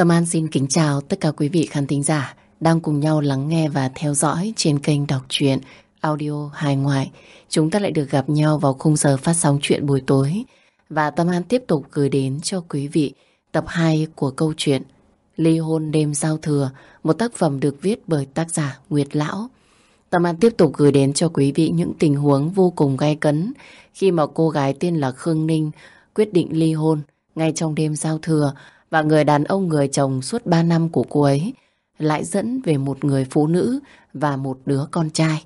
Tâm An xin kính chào tất cả quý vị khán thính giả đang cùng nhau lắng nghe và theo dõi trên kênh đọc truyện audio hài ngoại. Chúng ta lại được gặp nhau vào khung giờ phát sóng chuyện buổi tối và Tâm An tiếp tục gửi đến cho quý vị tập 2 của câu chuyện Ly hôn đêm giao thừa, một tác phẩm được viết bởi tác giả Nguyệt Lão. Tâm An tiếp tục gửi đến cho quý vị những tình huống vô cùng gay cấn khi mà cô gái tên là Khương Ninh quyết định ly hôn ngay trong đêm giao thừa và người đàn ông người chồng suốt 3 năm của cô ấy lại dẫn về một người phụ nữ và một đứa con trai.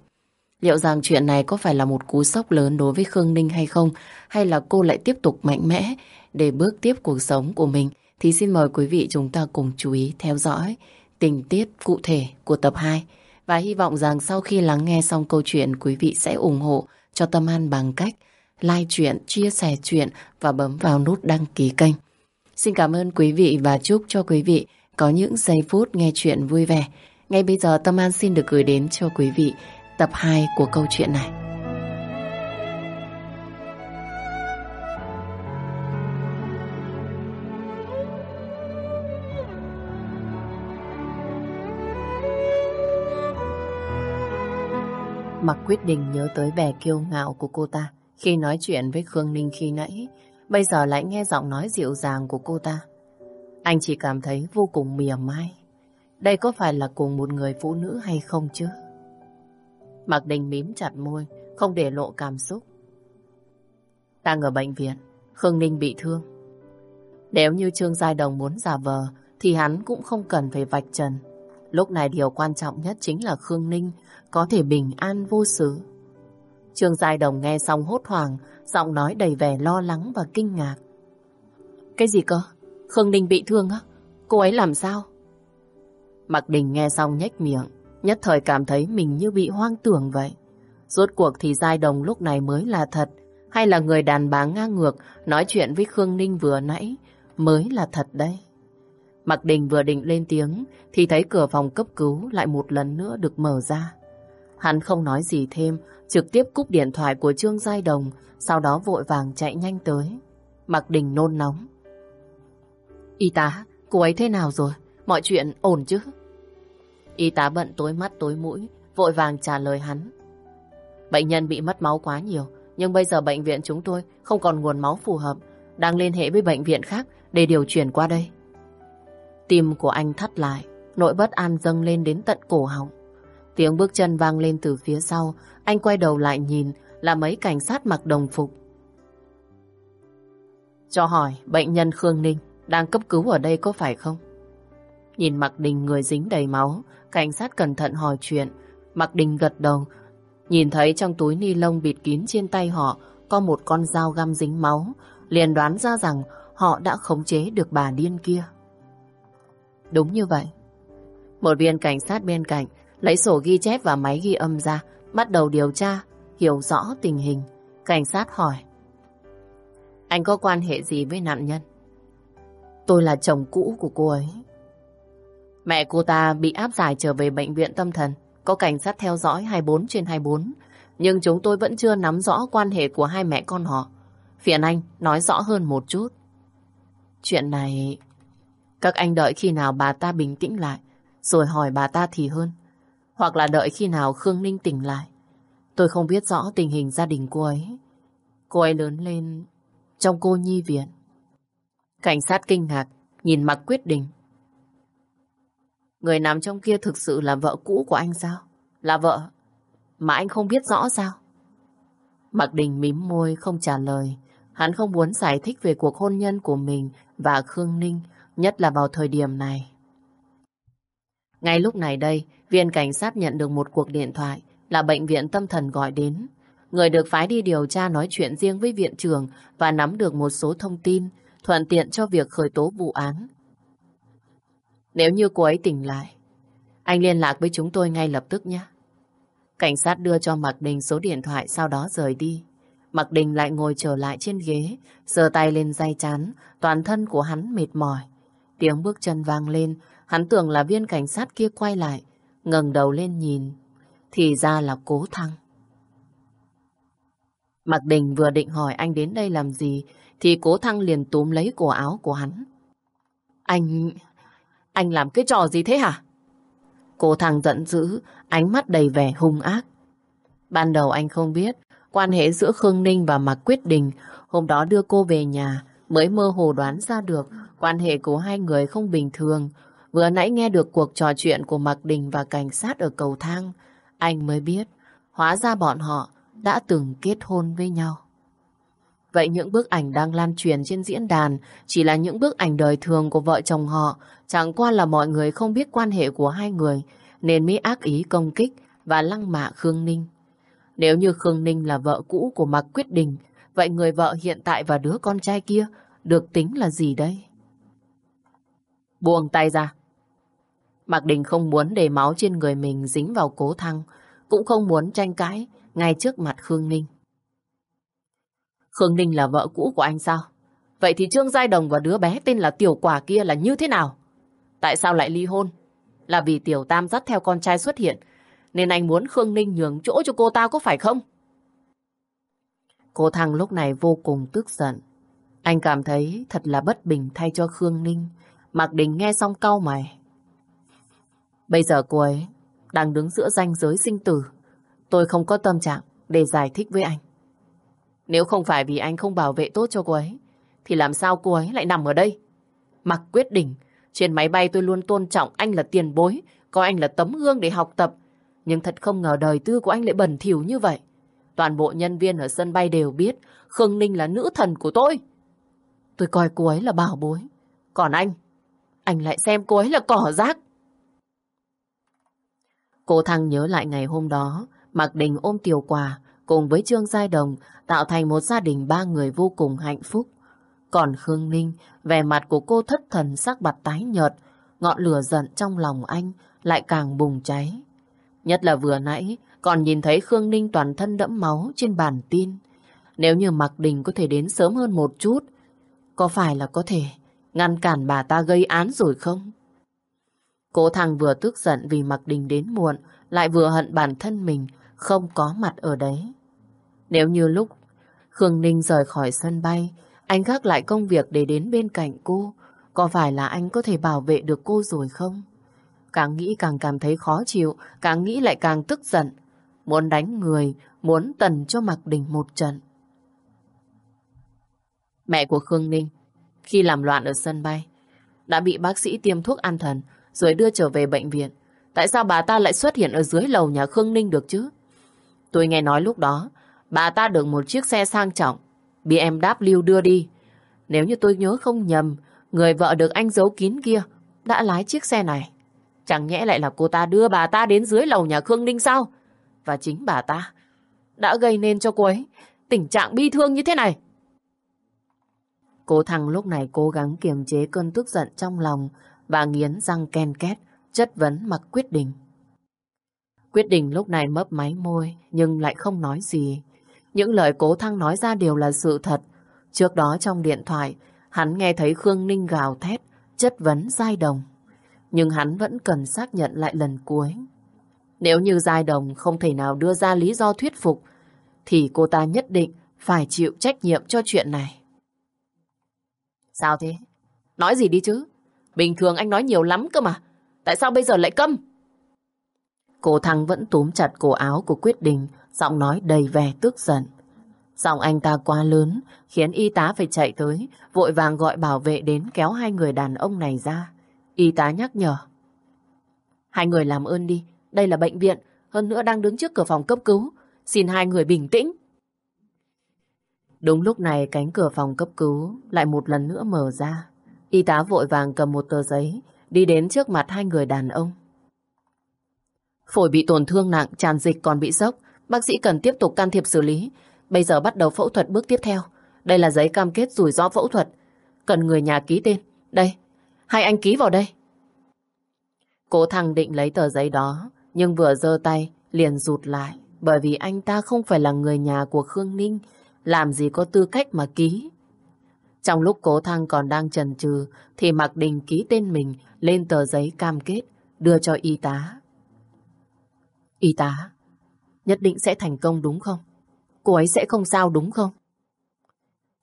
Liệu rằng chuyện này có phải là một cú sốc lớn đối với Khương Ninh hay không? Hay là cô lại tiếp tục mạnh mẽ để bước tiếp cuộc sống của mình? Thì xin mời quý vị chúng ta cùng chú ý theo dõi tình tiết cụ thể của tập 2. Và hy vọng rằng sau khi lắng nghe xong câu chuyện, quý vị sẽ ủng hộ cho Tâm An bằng cách like chuyện, chia sẻ chuyện và bấm vào nút đăng ký kênh. Xin cảm ơn quý vị và chúc cho quý vị có những giây phút nghe chuyện vui vẻ. Ngay bây giờ Tâm An xin được gửi đến cho quý vị tập 2 của câu chuyện này. Mặc quyết định nhớ tới vẻ kiêu ngạo của cô ta khi nói chuyện với Khương Ninh khi nãy, bây giờ lại nghe giọng nói dịu dàng của cô ta. Anh chỉ cảm thấy vô cùng mỉa mai. Đây có phải là cùng một người phụ nữ hay không chứ? Mạc Đình mím chặt môi, không để lộ cảm xúc. Đang ở bệnh viện, Khương Ninh bị thương. Nếu như Trương Giai Đồng muốn giả vờ, thì hắn cũng không cần phải vạch trần. Lúc này điều quan trọng nhất chính là Khương Ninh có thể bình an vô sự. Trương Giai Đồng nghe xong hốt hoảng, giọng nói đầy vẻ lo lắng và kinh ngạc. Cái gì cơ? Khương Ninh bị thương á? Cô ấy làm sao? Mặc Đình nghe xong nhếch miệng, nhất thời cảm thấy mình như bị hoang tưởng vậy. Rốt cuộc thì Giai Đồng lúc này mới là thật, hay là người đàn bà ngang ngược nói chuyện với Khương Ninh vừa nãy mới là thật đây? Mặc Đình vừa định lên tiếng thì thấy cửa phòng cấp cứu lại một lần nữa được mở ra. Hắn không nói gì thêm, trực tiếp cúp điện thoại của Trương Giai Đồng, sau đó vội vàng chạy nhanh tới. Mặc Đình nôn nóng. Y tá, cô ấy thế nào rồi? Mọi chuyện ổn chứ? Y tá bận tối mắt tối mũi, vội vàng trả lời hắn. Bệnh nhân bị mất máu quá nhiều, nhưng bây giờ bệnh viện chúng tôi không còn nguồn máu phù hợp, đang liên hệ với bệnh viện khác để điều chuyển qua đây. Tim của anh thắt lại, nỗi bất an dâng lên đến tận cổ họng. Tiếng bước chân vang lên từ phía sau, anh quay đầu lại nhìn là mấy cảnh sát mặc đồng phục. Cho hỏi, bệnh nhân Khương Ninh đang cấp cứu ở đây có phải không? Nhìn Mạc Đình người dính đầy máu, cảnh sát cẩn thận hỏi chuyện. Mạc Đình gật đầu, nhìn thấy trong túi ni lông bịt kín trên tay họ có một con dao găm dính máu, liền đoán ra rằng họ đã khống chế được bà điên kia. Đúng như vậy. Một viên cảnh sát bên cạnh lấy sổ ghi chép và máy ghi âm ra, bắt đầu điều tra, hiểu rõ tình hình. Cảnh sát hỏi. Anh có quan hệ gì với nạn nhân? Tôi là chồng cũ của cô ấy. Mẹ cô ta bị áp giải trở về bệnh viện tâm thần. Có cảnh sát theo dõi 24 trên 24. Nhưng chúng tôi vẫn chưa nắm rõ quan hệ của hai mẹ con họ. Phiền anh nói rõ hơn một chút. Chuyện này... Các anh đợi khi nào bà ta bình tĩnh lại, rồi hỏi bà ta thì hơn. Hoặc là đợi khi nào Khương Ninh tỉnh lại. Tôi không biết rõ tình hình gia đình cô ấy. Cô ấy lớn lên trong cô nhi viện. Cảnh sát kinh ngạc, nhìn mặt quyết định. Người nằm trong kia thực sự là vợ cũ của anh sao? Là vợ? Mà anh không biết rõ sao? Mạc Đình mím môi không trả lời. Hắn không muốn giải thích về cuộc hôn nhân của mình và Khương Ninh, nhất là vào thời điểm này. Ngay lúc này đây, viên cảnh sát nhận được một cuộc điện thoại là bệnh viện tâm thần gọi đến. Người được phái đi điều tra nói chuyện riêng với viện trưởng và nắm được một số thông tin thuận tiện cho việc khởi tố vụ án. Nếu như cô ấy tỉnh lại, anh liên lạc với chúng tôi ngay lập tức nhé. Cảnh sát đưa cho Mạc Đình số điện thoại sau đó rời đi. Mạc Đình lại ngồi trở lại trên ghế, giơ tay lên day chán, toàn thân của hắn mệt mỏi. Tiếng bước chân vang lên, hắn tưởng là viên cảnh sát kia quay lại, ngẩng đầu lên nhìn. Thì ra là cố thăng. Mạc Đình vừa định hỏi anh đến đây làm gì, thì cố thăng liền túm lấy cổ áo của hắn. Anh... Anh làm cái trò gì thế hả? Cố Thăng giận dữ, ánh mắt đầy vẻ hung ác. Ban đầu anh không biết, quan hệ giữa Khương Ninh và Mạc Quyết Đình hôm đó đưa cô về nhà mới mơ hồ đoán ra được quan hệ của hai người không bình thường. Vừa nãy nghe được cuộc trò chuyện của Mạc Đình và cảnh sát ở cầu thang, anh mới biết hóa ra bọn họ đã từng kết hôn với nhau. Vậy những bức ảnh đang lan truyền trên diễn đàn chỉ là những bức ảnh đời thường của vợ chồng họ, chẳng qua là mọi người không biết quan hệ của hai người, nên mới ác ý công kích và lăng mạ Khương Ninh. Nếu như Khương Ninh là vợ cũ của Mạc Quyết Đình, vậy người vợ hiện tại và đứa con trai kia được tính là gì đây? Buông tay ra. Mạc Đình không muốn để máu trên người mình dính vào cố thăng, cũng không muốn tranh cãi ngay trước mặt Khương Ninh. Khương Ninh là vợ cũ của anh sao? Vậy thì Trương Giai Đồng và đứa bé tên là Tiểu Quả kia là như thế nào? Tại sao lại ly hôn? Là vì Tiểu Tam dắt theo con trai xuất hiện, nên anh muốn Khương Ninh nhường chỗ cho cô ta có phải không? Cô thằng lúc này vô cùng tức giận. Anh cảm thấy thật là bất bình thay cho Khương Ninh. Mạc Đình nghe xong cau mày. Bây giờ cô ấy đang đứng giữa ranh giới sinh tử. Tôi không có tâm trạng để giải thích với anh. Nếu không phải vì anh không bảo vệ tốt cho cô ấy, thì làm sao cô ấy lại nằm ở đây? Mặc quyết định, trên máy bay tôi luôn tôn trọng anh là tiền bối, coi anh là tấm gương để học tập. Nhưng thật không ngờ đời tư của anh lại bẩn thỉu như vậy. Toàn bộ nhân viên ở sân bay đều biết Khương Ninh là nữ thần của tôi. Tôi coi cô ấy là bảo bối. Còn anh, anh lại xem cô ấy là cỏ rác. Cô Thăng nhớ lại ngày hôm đó, Mạc Đình ôm tiểu quà cùng với Trương Giai Đồng tạo thành một gia đình ba người vô cùng hạnh phúc. Còn Khương Ninh, vẻ mặt của cô thất thần sắc mặt tái nhợt, ngọn lửa giận trong lòng anh lại càng bùng cháy. Nhất là vừa nãy, còn nhìn thấy Khương Ninh toàn thân đẫm máu trên bàn tin. Nếu như Mạc Đình có thể đến sớm hơn một chút, có phải là có thể ngăn cản bà ta gây án rồi không? Cô thằng vừa tức giận vì Mạc Đình đến muộn, lại vừa hận bản thân mình không có mặt ở đấy. Nếu như lúc Khương Ninh rời khỏi sân bay, anh gác lại công việc để đến bên cạnh cô, có phải là anh có thể bảo vệ được cô rồi không? Càng nghĩ càng cảm thấy khó chịu, càng nghĩ lại càng tức giận. Muốn đánh người, muốn tần cho Mạc Đình một trận. Mẹ của Khương Ninh, khi làm loạn ở sân bay, đã bị bác sĩ tiêm thuốc an thần rồi đưa trở về bệnh viện. Tại sao bà ta lại xuất hiện ở dưới lầu nhà Khương Ninh được chứ? Tôi nghe nói lúc đó, bà ta được một chiếc xe sang trọng, BMW đưa đi. Nếu như tôi nhớ không nhầm, người vợ được anh giấu kín kia đã lái chiếc xe này. Chẳng nhẽ lại là cô ta đưa bà ta đến dưới lầu nhà Khương Ninh sao? Và chính bà ta đã gây nên cho cô ấy tình trạng bi thương như thế này. Cô thằng lúc này cố gắng kiềm chế cơn tức giận trong lòng và nghiến răng ken két, chất vấn mặc quyết định. Quyết định lúc này mấp máy môi nhưng lại không nói gì. Những lời cố thăng nói ra đều là sự thật. Trước đó trong điện thoại, hắn nghe thấy Khương Ninh gào thét, chất vấn Giai Đồng. Nhưng hắn vẫn cần xác nhận lại lần cuối. Nếu như Giai Đồng không thể nào đưa ra lý do thuyết phục, thì cô ta nhất định phải chịu trách nhiệm cho chuyện này. Sao thế? Nói gì đi chứ? Bình thường anh nói nhiều lắm cơ mà. Tại sao bây giờ lại câm? Cô Thăng vẫn túm chặt cổ áo của Quyết Đình, giọng nói đầy vẻ tức giận. Giọng anh ta quá lớn, khiến y tá phải chạy tới, vội vàng gọi bảo vệ đến kéo hai người đàn ông này ra. Y tá nhắc nhở. Hai người làm ơn đi, đây là bệnh viện, hơn nữa đang đứng trước cửa phòng cấp cứu. Xin hai người bình tĩnh. Đúng lúc này cánh cửa phòng cấp cứu lại một lần nữa mở ra. Y tá vội vàng cầm một tờ giấy, đi đến trước mặt hai người đàn ông. Phổi bị tổn thương nặng, tràn dịch còn bị sốc. Bác sĩ cần tiếp tục can thiệp xử lý. Bây giờ bắt đầu phẫu thuật bước tiếp theo. Đây là giấy cam kết rủi ro phẫu thuật. Cần người nhà ký tên. Đây, hai anh ký vào đây. Cố thằng định lấy tờ giấy đó, nhưng vừa giơ tay, liền rụt lại. Bởi vì anh ta không phải là người nhà của Khương Ninh, làm gì có tư cách mà ký. Trong lúc cố thăng còn đang chần chừ thì Mạc Đình ký tên mình lên tờ giấy cam kết đưa cho y tá. Y tá, nhất định sẽ thành công đúng không? Cô ấy sẽ không sao đúng không?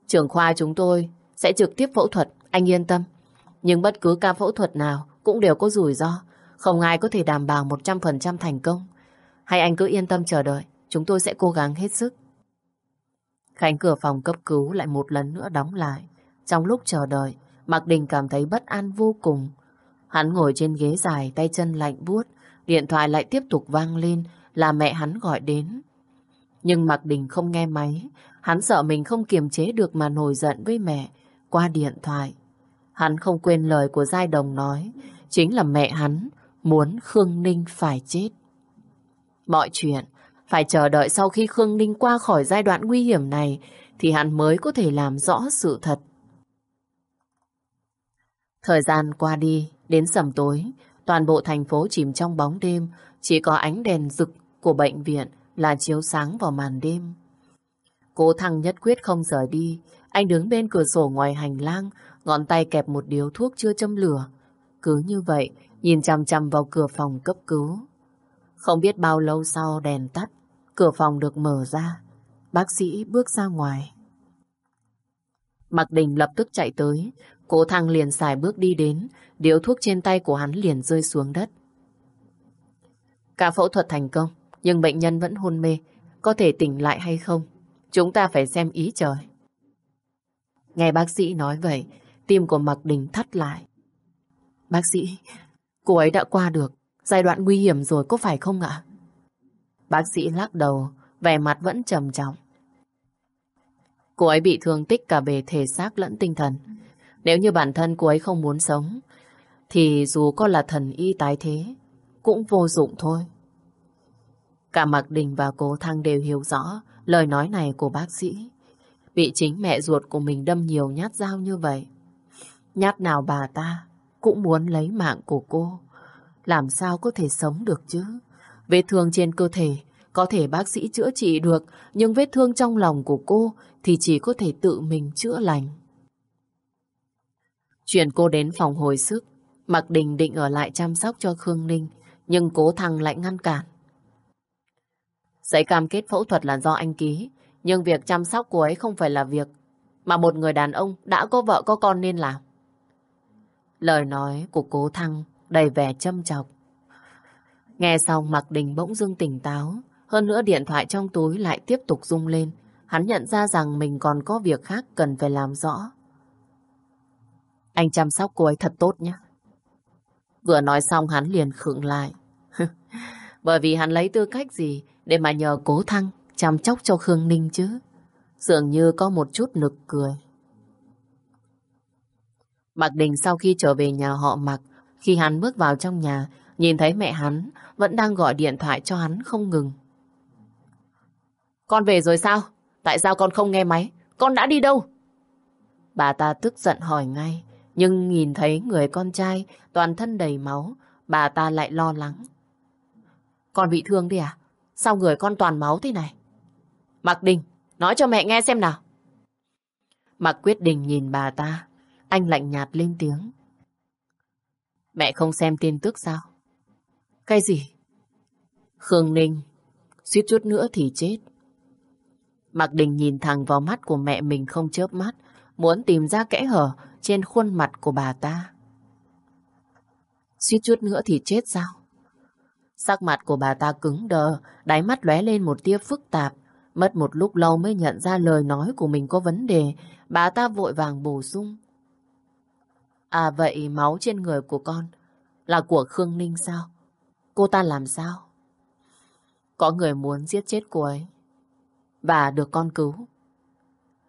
Trưởng khoa chúng tôi sẽ trực tiếp phẫu thuật, anh yên tâm. Nhưng bất cứ ca phẫu thuật nào cũng đều có rủi ro. Không ai có thể đảm bảo 100% thành công. Hay anh cứ yên tâm chờ đợi, chúng tôi sẽ cố gắng hết sức. Cánh cửa phòng cấp cứu lại một lần nữa đóng lại. Trong lúc chờ đợi, Mạc Đình cảm thấy bất an vô cùng. Hắn ngồi trên ghế dài, tay chân lạnh buốt, điện thoại lại tiếp tục vang lên là mẹ hắn gọi đến. Nhưng Mạc Đình không nghe máy, hắn sợ mình không kiềm chế được mà nổi giận với mẹ qua điện thoại. Hắn không quên lời của Giai Đồng nói, chính là mẹ hắn muốn Khương Ninh phải chết. Mọi chuyện phải chờ đợi sau khi Khương Ninh qua khỏi giai đoạn nguy hiểm này thì hắn mới có thể làm rõ sự thật. Thời gian qua đi, đến sầm tối, toàn bộ thành phố chìm trong bóng đêm, chỉ có ánh đèn rực của bệnh viện là chiếu sáng vào màn đêm. Cố thăng nhất quyết không rời đi, anh đứng bên cửa sổ ngoài hành lang, ngón tay kẹp một điếu thuốc chưa châm lửa. Cứ như vậy, nhìn chằm chằm vào cửa phòng cấp cứu. Không biết bao lâu sau đèn tắt, cửa phòng được mở ra. Bác sĩ bước ra ngoài. Mặc Đình lập tức chạy tới, cố thăng liền xài bước đi đến, điếu thuốc trên tay của hắn liền rơi xuống đất. Cả phẫu thuật thành công, nhưng bệnh nhân vẫn hôn mê, có thể tỉnh lại hay không? Chúng ta phải xem ý trời. Nghe bác sĩ nói vậy, tim của Mạc Đình thắt lại. Bác sĩ, cô ấy đã qua được giai đoạn nguy hiểm rồi có phải không ạ? Bác sĩ lắc đầu, vẻ mặt vẫn trầm trọng. Cô ấy bị thương tích cả về thể xác lẫn tinh thần. Nếu như bản thân cô ấy không muốn sống, thì dù có là thần y tái thế, cũng vô dụng thôi. Cả Mạc Đình và cô Thăng đều hiểu rõ lời nói này của bác sĩ. Bị chính mẹ ruột của mình đâm nhiều nhát dao như vậy. Nhát nào bà ta cũng muốn lấy mạng của cô. Làm sao có thể sống được chứ? Vết thương trên cơ thể có thể bác sĩ chữa trị được, nhưng vết thương trong lòng của cô thì chỉ có thể tự mình chữa lành. Chuyển cô đến phòng hồi sức, Mạc Đình định ở lại chăm sóc cho Khương Ninh, nhưng cố thằng lại ngăn cản. Giấy cam kết phẫu thuật là do anh ký, nhưng việc chăm sóc cô ấy không phải là việc mà một người đàn ông đã có vợ có con nên làm. Lời nói của cố thăng đầy vẻ châm chọc. Nghe xong Mạc Đình bỗng dưng tỉnh táo, hơn nữa điện thoại trong túi lại tiếp tục rung lên. Hắn nhận ra rằng mình còn có việc khác cần phải làm rõ. Anh chăm sóc cô ấy thật tốt nhé. Vừa nói xong hắn liền khựng lại. Bởi vì hắn lấy tư cách gì để mà nhờ cố thăng chăm chóc cho Khương Ninh chứ. Dường như có một chút nực cười. Mạc Đình sau khi trở về nhà họ Mạc, khi hắn bước vào trong nhà, nhìn thấy mẹ hắn vẫn đang gọi điện thoại cho hắn không ngừng. Con về rồi sao? Tại sao con không nghe máy? Con đã đi đâu? Bà ta tức giận hỏi ngay, nhưng nhìn thấy người con trai toàn thân đầy máu, bà ta lại lo lắng. Con bị thương đi à? Sao người con toàn máu thế này? Mạc Đình, nói cho mẹ nghe xem nào. Mạc Quyết Đình nhìn bà ta, anh lạnh nhạt lên tiếng. Mẹ không xem tin tức sao? Cái gì? Khương Ninh, suýt chút nữa thì chết. Mạc Đình nhìn thẳng vào mắt của mẹ mình không chớp mắt, muốn tìm ra kẽ hở trên khuôn mặt của bà ta. Suýt chút nữa thì chết sao? Sắc mặt của bà ta cứng đờ, đáy mắt lóe lên một tia phức tạp. Mất một lúc lâu mới nhận ra lời nói của mình có vấn đề, bà ta vội vàng bổ sung. À vậy máu trên người của con là của Khương Ninh sao? Cô ta làm sao? Có người muốn giết chết cô ấy và được con cứu.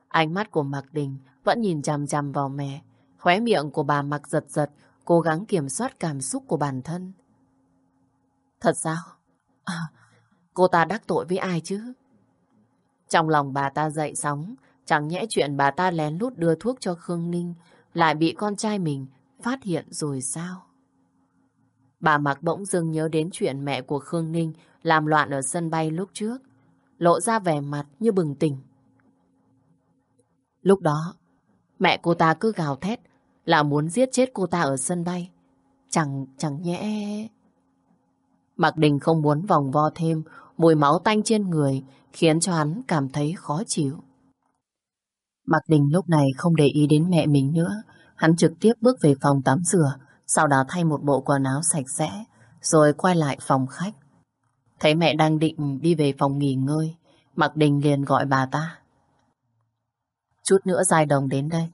Ánh mắt của Mạc Đình vẫn nhìn chằm chằm vào mẹ. Khóe miệng của bà mặc giật giật, cố gắng kiểm soát cảm xúc của bản thân. Thật sao? À, cô ta đắc tội với ai chứ? Trong lòng bà ta dậy sóng, chẳng nhẽ chuyện bà ta lén lút đưa thuốc cho Khương Ninh lại bị con trai mình phát hiện rồi sao? Bà mặc bỗng dưng nhớ đến chuyện mẹ của Khương Ninh làm loạn ở sân bay lúc trước, lộ ra vẻ mặt như bừng tỉnh. Lúc đó, mẹ cô ta cứ gào thét là muốn giết chết cô ta ở sân bay. Chẳng, chẳng nhẽ... Mạc Đình không muốn vòng vo thêm mùi máu tanh trên người khiến cho hắn cảm thấy khó chịu. Mạc Đình lúc này không để ý đến mẹ mình nữa. Hắn trực tiếp bước về phòng tắm rửa, sau đó thay một bộ quần áo sạch sẽ, rồi quay lại phòng khách. Thấy mẹ đang định đi về phòng nghỉ ngơi, Mạc Đình liền gọi bà ta. Chút nữa dài Đồng đến đây,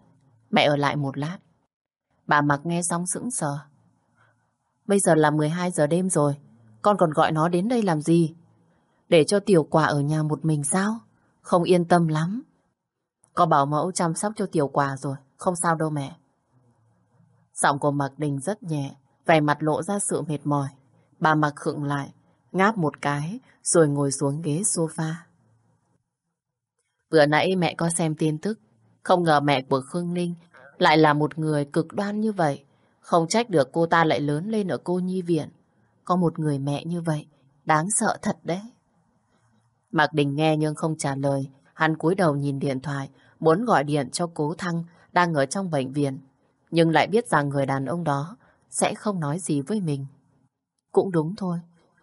mẹ ở lại một lát. Bà mặc nghe xong sững sờ. Bây giờ là 12 giờ đêm rồi, con còn gọi nó đến đây làm gì? Để cho tiểu quả ở nhà một mình sao? Không yên tâm lắm. Có bảo mẫu chăm sóc cho tiểu quả rồi, không sao đâu mẹ. Giọng của Mạc Đình rất nhẹ, vẻ mặt lộ ra sự mệt mỏi. Bà Mạc khựng lại, ngáp một cái, rồi ngồi xuống ghế sofa. Vừa nãy mẹ có xem tin tức, không ngờ mẹ của Khương Ninh lại là một người cực đoan như vậy. Không trách được cô ta lại lớn lên ở cô nhi viện. Có một người mẹ như vậy, đáng sợ thật đấy. Mạc Đình nghe nhưng không trả lời. Hắn cúi đầu nhìn điện thoại, muốn gọi điện cho cố Thăng đang ở trong bệnh viện. Nhưng lại biết rằng người đàn ông đó sẽ không nói gì với mình. Cũng đúng thôi.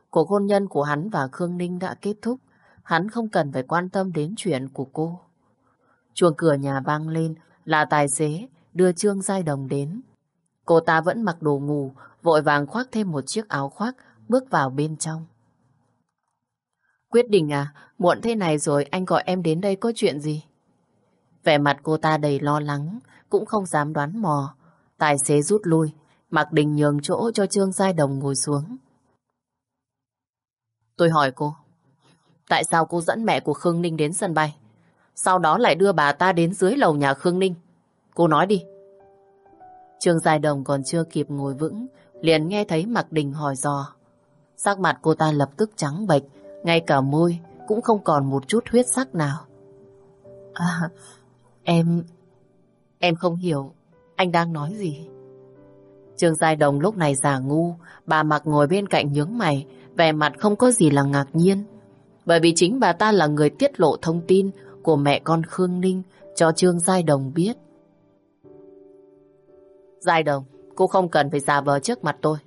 Cuộc hôn nhân của hắn và Khương Ninh đã kết thúc. Hắn không cần phải quan tâm đến chuyện của cô. Chuông cửa nhà vang lên là tài xế đưa Trương Giai Đồng đến. Cô ta vẫn mặc đồ ngủ, vội vàng khoác thêm một chiếc áo khoác, bước vào bên trong. Quyết định à, muộn thế này rồi anh gọi em đến đây có chuyện gì? Vẻ mặt cô ta đầy lo lắng, cũng không dám đoán mò. Tài xế rút lui, Mạc Đình nhường chỗ cho Trương Giai Đồng ngồi xuống. Tôi hỏi cô, tại sao cô dẫn mẹ của Khương Ninh đến sân bay? Sau đó lại đưa bà ta đến dưới lầu nhà Khương Ninh? Cô nói đi. Trương Giai Đồng còn chưa kịp ngồi vững, liền nghe thấy Mạc Đình hỏi dò. Sắc mặt cô ta lập tức trắng bệch, ngay cả môi cũng không còn một chút huyết sắc nào. À, em... Em không hiểu anh đang nói gì. Trương Giai Đồng lúc này giả ngu, bà mặc ngồi bên cạnh nhướng mày, vẻ mặt không có gì là ngạc nhiên. Bởi vì chính bà ta là người tiết lộ thông tin của mẹ con Khương Ninh cho Trương Giai Đồng biết. Giai Đồng, cô không cần phải giả vờ trước mặt tôi.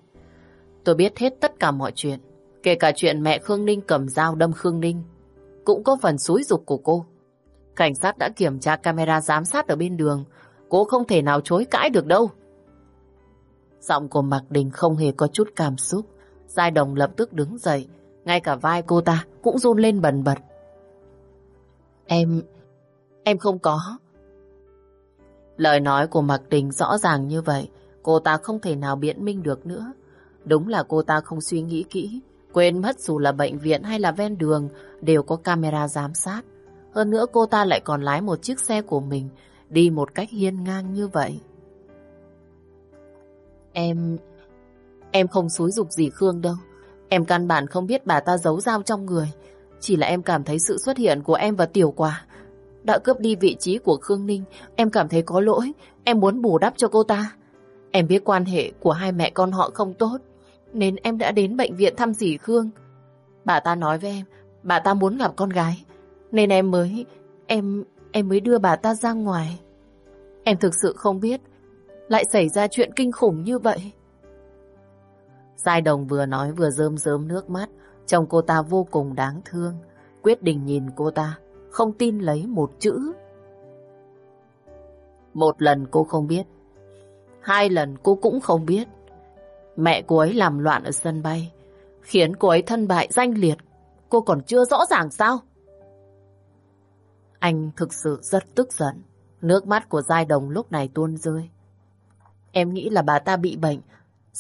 Tôi biết hết tất cả mọi chuyện, kể cả chuyện mẹ Khương Ninh cầm dao đâm Khương Ninh. Cũng có phần xúi dục của cô. Cảnh sát đã kiểm tra camera giám sát ở bên đường, cô không thể nào chối cãi được đâu. Giọng của Mạc Đình không hề có chút cảm xúc. Giai Đồng lập tức đứng dậy, ngay cả vai cô ta cũng run lên bần bật. Em... em không có. Lời nói của Mạc Đình rõ ràng như vậy, cô ta không thể nào biện minh được nữa. Đúng là cô ta không suy nghĩ kỹ, quên mất dù là bệnh viện hay là ven đường đều có camera giám sát. Hơn nữa cô ta lại còn lái một chiếc xe của mình đi một cách hiên ngang như vậy. Em... Em không xúi dục gì Khương đâu. Em căn bản không biết bà ta giấu dao trong người. Chỉ là em cảm thấy sự xuất hiện của em và Tiểu Quả đã cướp đi vị trí của Khương Ninh. Em cảm thấy có lỗi. Em muốn bù đắp cho cô ta. Em biết quan hệ của hai mẹ con họ không tốt. Nên em đã đến bệnh viện thăm dì Khương. Bà ta nói với em, bà ta muốn gặp con gái. Nên em mới, em, em mới đưa bà ta ra ngoài. Em thực sự không biết lại xảy ra chuyện kinh khủng như vậy. Giai Đồng vừa nói vừa rơm rớm nước mắt, chồng cô ta vô cùng đáng thương. Quyết định nhìn cô ta, không tin lấy một chữ. Một lần cô không biết, hai lần cô cũng không biết. Mẹ cô ấy làm loạn ở sân bay, khiến cô ấy thân bại danh liệt. Cô còn chưa rõ ràng sao? Anh thực sự rất tức giận. Nước mắt của Giai Đồng lúc này tuôn rơi. Em nghĩ là bà ta bị bệnh.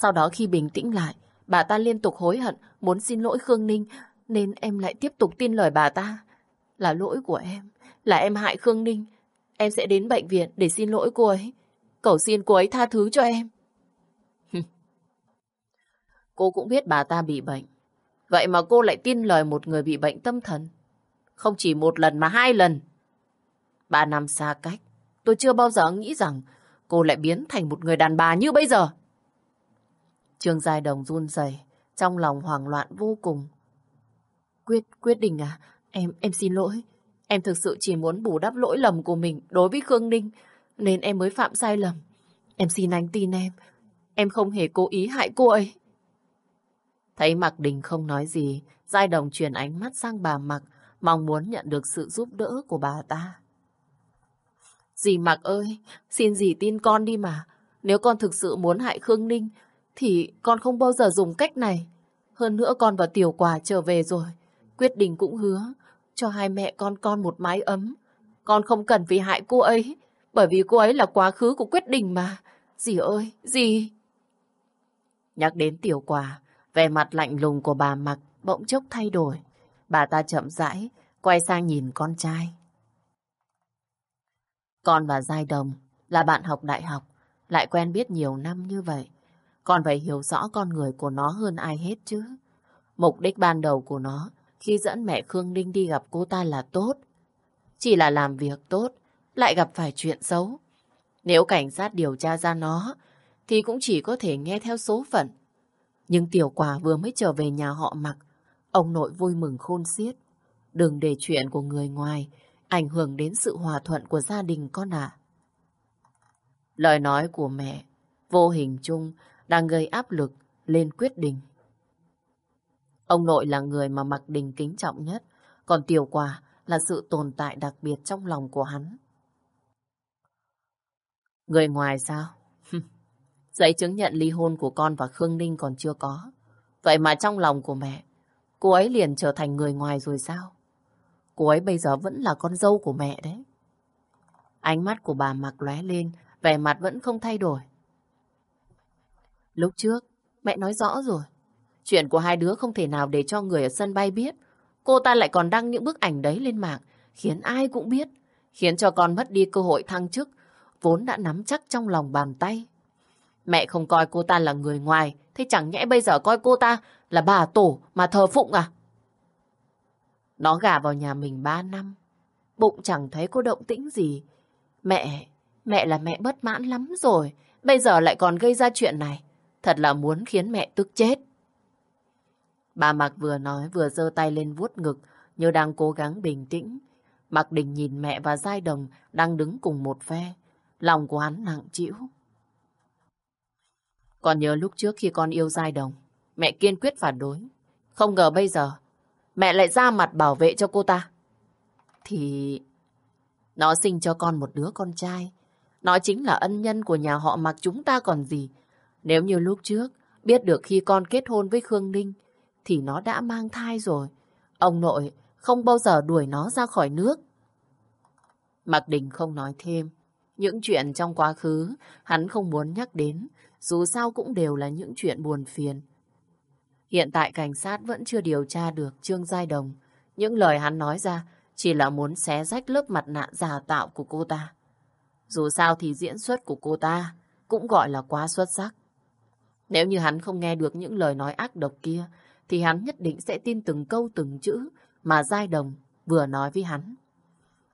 Sau đó khi bình tĩnh lại, bà ta liên tục hối hận, muốn xin lỗi Khương Ninh, nên em lại tiếp tục tin lời bà ta. Là lỗi của em, là em hại Khương Ninh. Em sẽ đến bệnh viện để xin lỗi cô ấy. Cầu xin cô ấy tha thứ cho em. cô cũng biết bà ta bị bệnh. Vậy mà cô lại tin lời một người bị bệnh tâm thần. Không chỉ một lần mà hai lần. Ba năm xa cách, tôi chưa bao giờ nghĩ rằng cô lại biến thành một người đàn bà như bây giờ. Trương Giai Đồng run rẩy, trong lòng hoảng loạn vô cùng. Quyết, quyết định à? Em, em xin lỗi. Em thực sự chỉ muốn bù đắp lỗi lầm của mình đối với Khương Ninh, nên em mới phạm sai lầm. Em xin anh tin em. Em không hề cố ý hại cô ấy. Thấy Mạc Đình không nói gì, Giai Đồng chuyển ánh mắt sang bà Mạc, mong muốn nhận được sự giúp đỡ của bà ta. Dì Mạc ơi, xin dì tin con đi mà. Nếu con thực sự muốn hại Khương Ninh, thì con không bao giờ dùng cách này. Hơn nữa con và Tiểu Quả trở về rồi. Quyết định cũng hứa cho hai mẹ con con một mái ấm. Con không cần vì hại cô ấy, bởi vì cô ấy là quá khứ của Quyết định mà. Dì ơi, dì... Nhắc đến Tiểu Quả, vẻ mặt lạnh lùng của bà Mặc bỗng chốc thay đổi. Bà ta chậm rãi, quay sang nhìn con trai. Con và Giai Đồng là bạn học đại học, lại quen biết nhiều năm như vậy. Con phải hiểu rõ con người của nó hơn ai hết chứ. Mục đích ban đầu của nó khi dẫn mẹ Khương Ninh đi gặp cô ta là tốt. Chỉ là làm việc tốt, lại gặp phải chuyện xấu. Nếu cảnh sát điều tra ra nó, thì cũng chỉ có thể nghe theo số phận. Nhưng tiểu quả vừa mới trở về nhà họ mặc, ông nội vui mừng khôn xiết. Đừng để chuyện của người ngoài ảnh hưởng đến sự hòa thuận của gia đình con ạ. Lời nói của mẹ vô hình chung đang gây áp lực lên quyết định. Ông nội là người mà Mặc Đình kính trọng nhất, còn Tiểu Quả là sự tồn tại đặc biệt trong lòng của hắn. Người ngoài sao? Giấy chứng nhận ly hôn của con và Khương Ninh còn chưa có. Vậy mà trong lòng của mẹ, cô ấy liền trở thành người ngoài rồi sao? Cô ấy bây giờ vẫn là con dâu của mẹ đấy. Ánh mắt của bà mặc lóe lên, vẻ mặt vẫn không thay đổi. Lúc trước, mẹ nói rõ rồi. Chuyện của hai đứa không thể nào để cho người ở sân bay biết. Cô ta lại còn đăng những bức ảnh đấy lên mạng, khiến ai cũng biết. Khiến cho con mất đi cơ hội thăng chức, vốn đã nắm chắc trong lòng bàn tay. Mẹ không coi cô ta là người ngoài, thế chẳng nhẽ bây giờ coi cô ta là bà tổ mà thờ phụng à? Nó gả vào nhà mình ba năm, bụng chẳng thấy có động tĩnh gì. Mẹ, mẹ là mẹ bất mãn lắm rồi, bây giờ lại còn gây ra chuyện này. Thật là muốn khiến mẹ tức chết. Bà Mạc vừa nói vừa giơ tay lên vuốt ngực như đang cố gắng bình tĩnh. Mạc Đình nhìn mẹ và Giai Đồng đang đứng cùng một phe. Lòng của hắn nặng chịu. Còn nhớ lúc trước khi con yêu Giai Đồng, mẹ kiên quyết phản đối. Không ngờ bây giờ, mẹ lại ra mặt bảo vệ cho cô ta. Thì nó sinh cho con một đứa con trai. Nó chính là ân nhân của nhà họ Mạc chúng ta còn gì. Nếu như lúc trước biết được khi con kết hôn với Khương Ninh thì nó đã mang thai rồi. Ông nội không bao giờ đuổi nó ra khỏi nước. Mạc Đình không nói thêm. Những chuyện trong quá khứ hắn không muốn nhắc đến, dù sao cũng đều là những chuyện buồn phiền. Hiện tại cảnh sát vẫn chưa điều tra được Trương Giai Đồng. Những lời hắn nói ra chỉ là muốn xé rách lớp mặt nạ giả tạo của cô ta. Dù sao thì diễn xuất của cô ta cũng gọi là quá xuất sắc. Nếu như hắn không nghe được những lời nói ác độc kia, thì hắn nhất định sẽ tin từng câu từng chữ mà Giai Đồng vừa nói với hắn.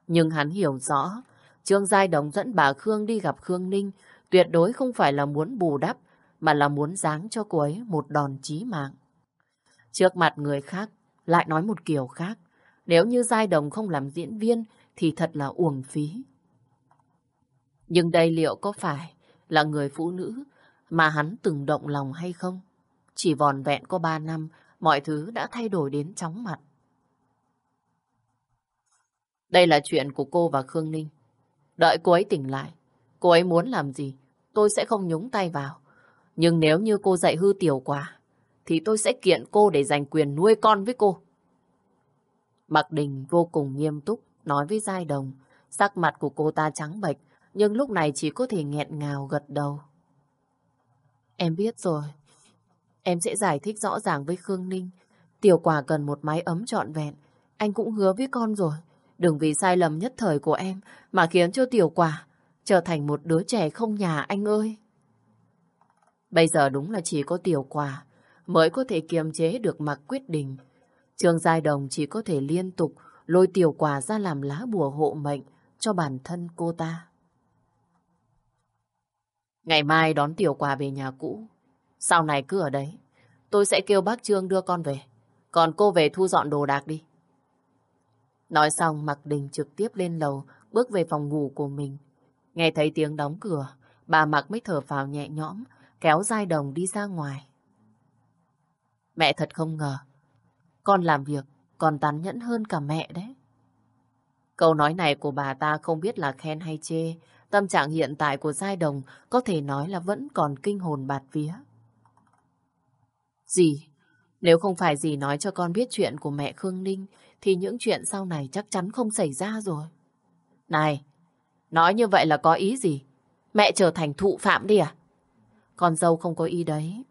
Nhưng hắn hiểu rõ, Trương Giai Đồng dẫn bà Khương đi gặp Khương Ninh tuyệt đối không phải là muốn bù đắp, mà là muốn giáng cho cô ấy một đòn chí mạng. Trước mặt người khác, lại nói một kiểu khác. Nếu như Giai Đồng không làm diễn viên, thì thật là uổng phí. Nhưng đây liệu có phải là người phụ nữ mà hắn từng động lòng hay không? Chỉ vòn vẹn có ba năm, mọi thứ đã thay đổi đến chóng mặt. Đây là chuyện của cô và Khương Ninh. Đợi cô ấy tỉnh lại, cô ấy muốn làm gì, tôi sẽ không nhúng tay vào. Nhưng nếu như cô dạy hư tiểu quá, thì tôi sẽ kiện cô để giành quyền nuôi con với cô. Mặc Đình vô cùng nghiêm túc, nói với Giai Đồng. Sắc mặt của cô ta trắng bệch, nhưng lúc này chỉ có thể nghẹn ngào gật đầu. Em biết rồi. Em sẽ giải thích rõ ràng với Khương Ninh. Tiểu quả cần một mái ấm trọn vẹn. Anh cũng hứa với con rồi. Đừng vì sai lầm nhất thời của em mà khiến cho tiểu quả trở thành một đứa trẻ không nhà anh ơi. Bây giờ đúng là chỉ có tiểu quả mới có thể kiềm chế được mặc quyết định. Trường Giai Đồng chỉ có thể liên tục lôi tiểu quả ra làm lá bùa hộ mệnh cho bản thân cô ta. Ngày mai đón tiểu quà về nhà cũ. Sau này cứ ở đấy. Tôi sẽ kêu bác Trương đưa con về. Còn cô về thu dọn đồ đạc đi. Nói xong Mạc Đình trực tiếp lên lầu bước về phòng ngủ của mình. Nghe thấy tiếng đóng cửa, bà Mạc mới thở phào nhẹ nhõm, kéo dai Đồng đi ra ngoài. Mẹ thật không ngờ, con làm việc còn tàn nhẫn hơn cả mẹ đấy. Câu nói này của bà ta không biết là khen hay chê, Tâm trạng hiện tại của Giai Đồng có thể nói là vẫn còn kinh hồn bạt vía. Dì, nếu không phải dì nói cho con biết chuyện của mẹ Khương Ninh, thì những chuyện sau này chắc chắn không xảy ra rồi. Này, nói như vậy là có ý gì? Mẹ trở thành thụ phạm đi à? Con dâu không có ý đấy.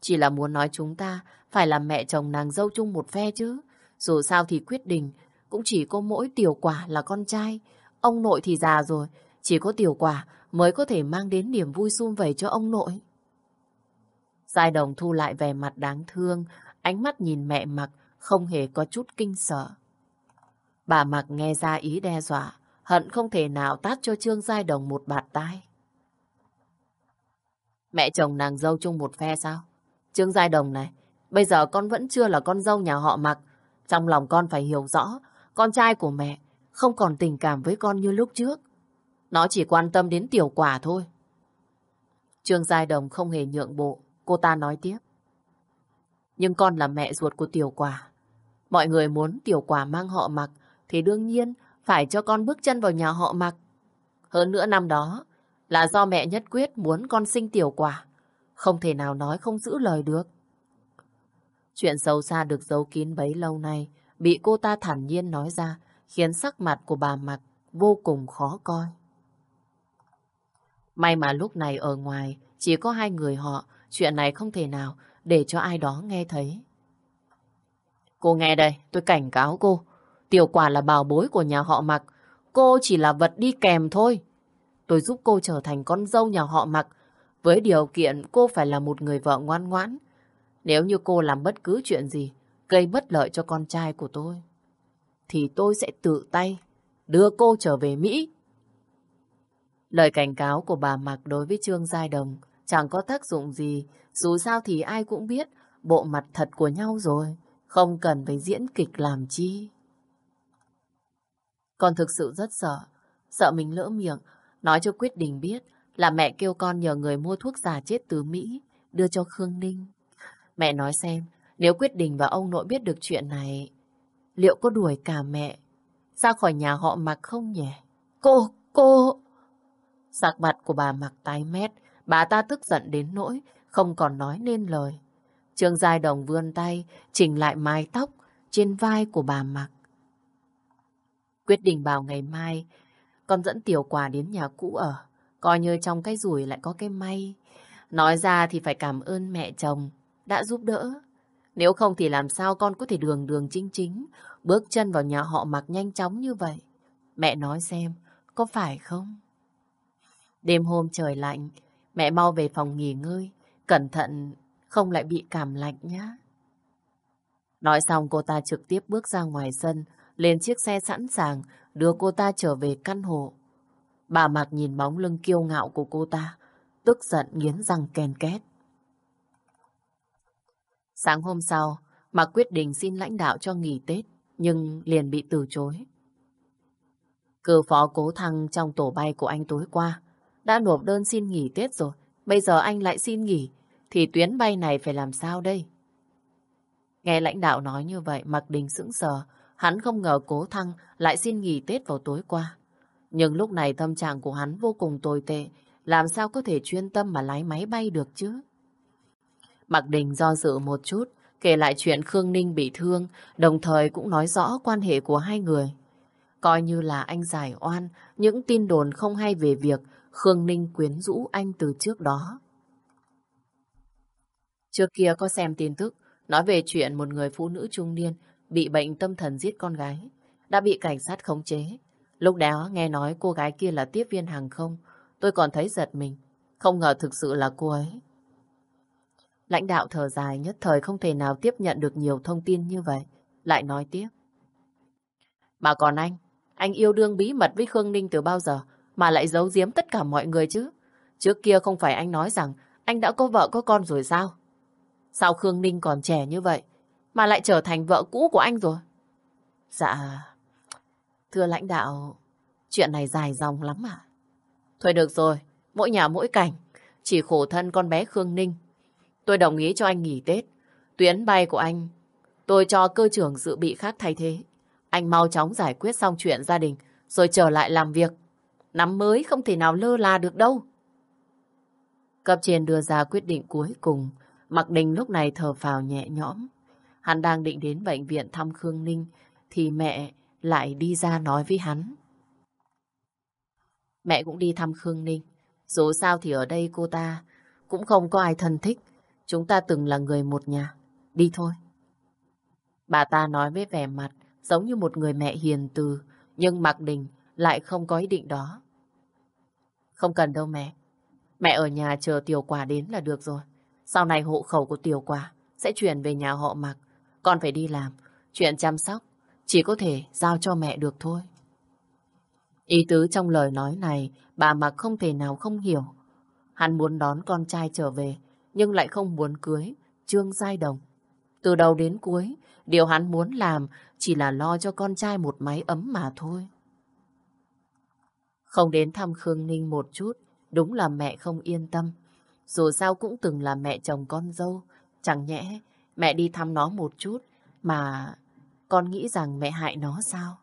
Chỉ là muốn nói chúng ta phải là mẹ chồng nàng dâu chung một phe chứ. Dù sao thì quyết định cũng chỉ có mỗi tiểu quả là con trai. Ông nội thì già rồi, chỉ có tiểu quả mới có thể mang đến niềm vui sum vầy cho ông nội. Giai đồng thu lại vẻ mặt đáng thương, ánh mắt nhìn mẹ mặc không hề có chút kinh sợ. Bà mặc nghe ra ý đe dọa, hận không thể nào tát cho Trương Giai Đồng một bạt tai. Mẹ chồng nàng dâu chung một phe sao? Trương Giai Đồng này, bây giờ con vẫn chưa là con dâu nhà họ mặc. Trong lòng con phải hiểu rõ, con trai của mẹ không còn tình cảm với con như lúc trước. Nó chỉ quan tâm đến tiểu quả thôi. Trương Giai Đồng không hề nhượng bộ, cô ta nói tiếp. Nhưng con là mẹ ruột của tiểu quả. Mọi người muốn tiểu quả mang họ mặc thì đương nhiên phải cho con bước chân vào nhà họ mặc. Hơn nữa năm đó là do mẹ nhất quyết muốn con sinh tiểu quả. Không thể nào nói không giữ lời được. Chuyện sâu xa được giấu kín bấy lâu nay bị cô ta thản nhiên nói ra khiến sắc mặt của bà Mặc vô cùng khó coi. May mà lúc này ở ngoài chỉ có hai người họ, chuyện này không thể nào để cho ai đó nghe thấy. Cô nghe đây, tôi cảnh cáo cô. Tiểu quả là bào bối của nhà họ Mặc. Cô chỉ là vật đi kèm thôi. Tôi giúp cô trở thành con dâu nhà họ Mặc. Với điều kiện cô phải là một người vợ ngoan ngoãn. Nếu như cô làm bất cứ chuyện gì, gây bất lợi cho con trai của tôi, thì tôi sẽ tự tay đưa cô trở về Mỹ. Lời cảnh cáo của bà Mặc đối với Trương Giai Đồng chẳng có tác dụng gì. Dù sao thì ai cũng biết bộ mặt thật của nhau rồi. Không cần phải diễn kịch làm chi. Con thực sự rất sợ. Sợ mình lỡ miệng. Nói cho Quyết Đình biết là mẹ kêu con nhờ người mua thuốc giả chết từ Mỹ đưa cho Khương Ninh. Mẹ nói xem, nếu Quyết Đình và ông nội biết được chuyện này, liệu có đuổi cả mẹ ra khỏi nhà họ mặc không nhỉ? Cô, cô... Sạc mặt của bà mặc tái mét, bà ta tức giận đến nỗi, không còn nói nên lời. Trương Giai Đồng vươn tay, chỉnh lại mái tóc trên vai của bà mặc. Quyết định bảo ngày mai, con dẫn tiểu quả đến nhà cũ ở, coi như trong cái rủi lại có cái may. Nói ra thì phải cảm ơn mẹ chồng đã giúp đỡ. Nếu không thì làm sao con có thể đường đường chính chính, bước chân vào nhà họ mặc nhanh chóng như vậy. Mẹ nói xem, có phải không? Đêm hôm trời lạnh, mẹ mau về phòng nghỉ ngơi, cẩn thận không lại bị cảm lạnh nhá. Nói xong cô ta trực tiếp bước ra ngoài sân, lên chiếc xe sẵn sàng đưa cô ta trở về căn hộ. Bà Mạc nhìn bóng lưng kiêu ngạo của cô ta, tức giận nghiến răng ken két. Sáng hôm sau, Mạc quyết định xin lãnh đạo cho nghỉ Tết, nhưng liền bị từ chối. cơ phó cố thăng trong tổ bay của anh tối qua đã nộp đơn xin nghỉ Tết rồi. Bây giờ anh lại xin nghỉ, thì tuyến bay này phải làm sao đây? Nghe lãnh đạo nói như vậy, Mạc Đình sững sờ. Hắn không ngờ cố thăng lại xin nghỉ Tết vào tối qua. Nhưng lúc này tâm trạng của hắn vô cùng tồi tệ. Làm sao có thể chuyên tâm mà lái máy bay được chứ? Mạc Đình do dự một chút, kể lại chuyện Khương Ninh bị thương, đồng thời cũng nói rõ quan hệ của hai người. Coi như là anh giải oan những tin đồn không hay về việc Khương Ninh quyến rũ anh từ trước đó. Trước kia có xem tin tức nói về chuyện một người phụ nữ trung niên bị bệnh tâm thần giết con gái, đã bị cảnh sát khống chế. Lúc đó nghe nói cô gái kia là tiếp viên hàng không, tôi còn thấy giật mình, không ngờ thực sự là cô ấy. Lãnh đạo thở dài nhất thời không thể nào tiếp nhận được nhiều thông tin như vậy, lại nói tiếp. Mà còn anh, anh yêu đương bí mật với Khương Ninh từ bao giờ mà lại giấu giếm tất cả mọi người chứ? Trước kia không phải anh nói rằng anh đã có vợ có con rồi sao? Sao Khương Ninh còn trẻ như vậy mà lại trở thành vợ cũ của anh rồi? Dạ, thưa lãnh đạo, chuyện này dài dòng lắm ạ. Thôi được rồi, mỗi nhà mỗi cảnh, chỉ khổ thân con bé Khương Ninh. Tôi đồng ý cho anh nghỉ Tết. Tuyến bay của anh, tôi cho cơ trưởng dự bị khác thay thế. Anh mau chóng giải quyết xong chuyện gia đình, rồi trở lại làm việc. Năm mới không thể nào lơ là được đâu. Cấp trên đưa ra quyết định cuối cùng. Mặc Đình lúc này thở phào nhẹ nhõm. Hắn đang định đến bệnh viện thăm Khương Ninh thì mẹ lại đi ra nói với hắn. Mẹ cũng đi thăm Khương Ninh. Dù sao thì ở đây cô ta cũng không có ai thân thích. Chúng ta từng là người một nhà. Đi thôi. Bà ta nói với vẻ mặt giống như một người mẹ hiền từ, nhưng Mạc Đình lại không có ý định đó. Không cần đâu mẹ. Mẹ ở nhà chờ tiểu quả đến là được rồi. Sau này hộ khẩu của tiểu quả sẽ chuyển về nhà họ Mặc, Con phải đi làm. Chuyện chăm sóc chỉ có thể giao cho mẹ được thôi. Ý tứ trong lời nói này bà Mặc không thể nào không hiểu. Hắn muốn đón con trai trở về nhưng lại không muốn cưới Trương Giai Đồng. Từ đầu đến cuối, điều hắn muốn làm chỉ là lo cho con trai một mái ấm mà thôi. Không đến thăm Khương Ninh một chút, đúng là mẹ không yên tâm. Dù sao cũng từng là mẹ chồng con dâu, chẳng nhẽ mẹ đi thăm nó một chút mà con nghĩ rằng mẹ hại nó sao?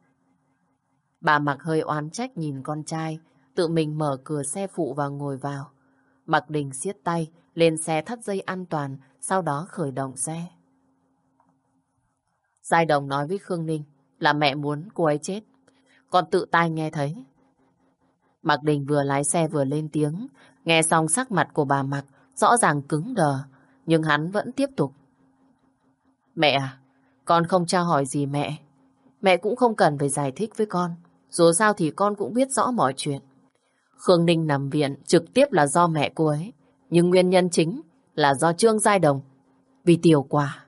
Bà mặc hơi oán trách nhìn con trai, tự mình mở cửa xe phụ và ngồi vào. Mặc đình siết tay, lên xe thắt dây an toàn, sau đó khởi động xe. Giai Đồng nói với Khương Ninh là mẹ muốn cô ấy chết. con tự tai nghe thấy. Mạc Đình vừa lái xe vừa lên tiếng. Nghe xong sắc mặt của bà Mạc rõ ràng cứng đờ. Nhưng hắn vẫn tiếp tục. Mẹ à, con không tra hỏi gì mẹ. Mẹ cũng không cần phải giải thích với con. Dù sao thì con cũng biết rõ mọi chuyện. Khương Ninh nằm viện trực tiếp là do mẹ cô ấy. Nhưng nguyên nhân chính là do Trương Giai Đồng. Vì tiểu quả,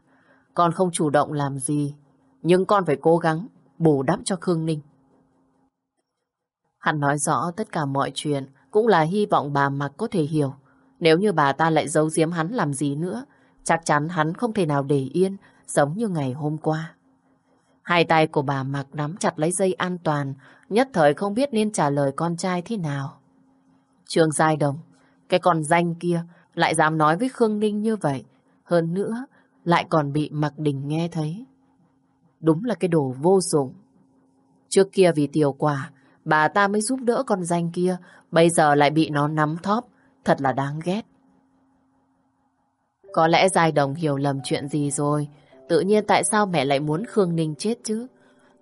con không chủ động làm gì. Nhưng con phải cố gắng bù đắp cho Khương Ninh. Hắn nói rõ tất cả mọi chuyện cũng là hy vọng bà Mặc có thể hiểu. Nếu như bà ta lại giấu giếm hắn làm gì nữa, chắc chắn hắn không thể nào để yên giống như ngày hôm qua. Hai tay của bà Mặc nắm chặt lấy dây an toàn, nhất thời không biết nên trả lời con trai thế nào. Trường Giai Đồng, cái con danh kia lại dám nói với Khương Ninh như vậy. Hơn nữa, lại còn bị Mặc Đình nghe thấy. Đúng là cái đồ vô dụng. Trước kia vì tiểu quả, bà ta mới giúp đỡ con danh kia, bây giờ lại bị nó nắm thóp, thật là đáng ghét. Có lẽ Giai Đồng hiểu lầm chuyện gì rồi, tự nhiên tại sao mẹ lại muốn Khương Ninh chết chứ?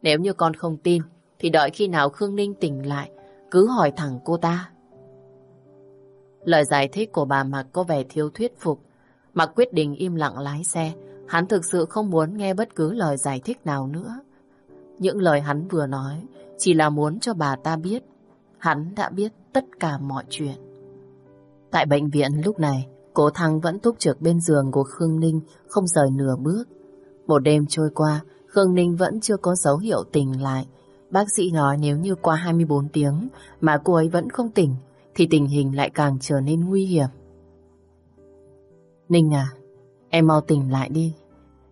Nếu như con không tin, thì đợi khi nào Khương Ninh tỉnh lại, cứ hỏi thẳng cô ta. Lời giải thích của bà Mạc có vẻ thiếu thuyết phục. Mạc quyết định im lặng lái xe. Hắn thực sự không muốn nghe bất cứ lời giải thích nào nữa. Những lời hắn vừa nói chỉ là muốn cho bà ta biết. Hắn đã biết tất cả mọi chuyện. Tại bệnh viện lúc này, cố Thăng vẫn túc trực bên giường của Khương Ninh, không rời nửa bước. Một đêm trôi qua, Khương Ninh vẫn chưa có dấu hiệu tỉnh lại. Bác sĩ nói nếu như qua 24 tiếng mà cô ấy vẫn không tỉnh, thì tình hình lại càng trở nên nguy hiểm. Ninh à, em mau tỉnh lại đi.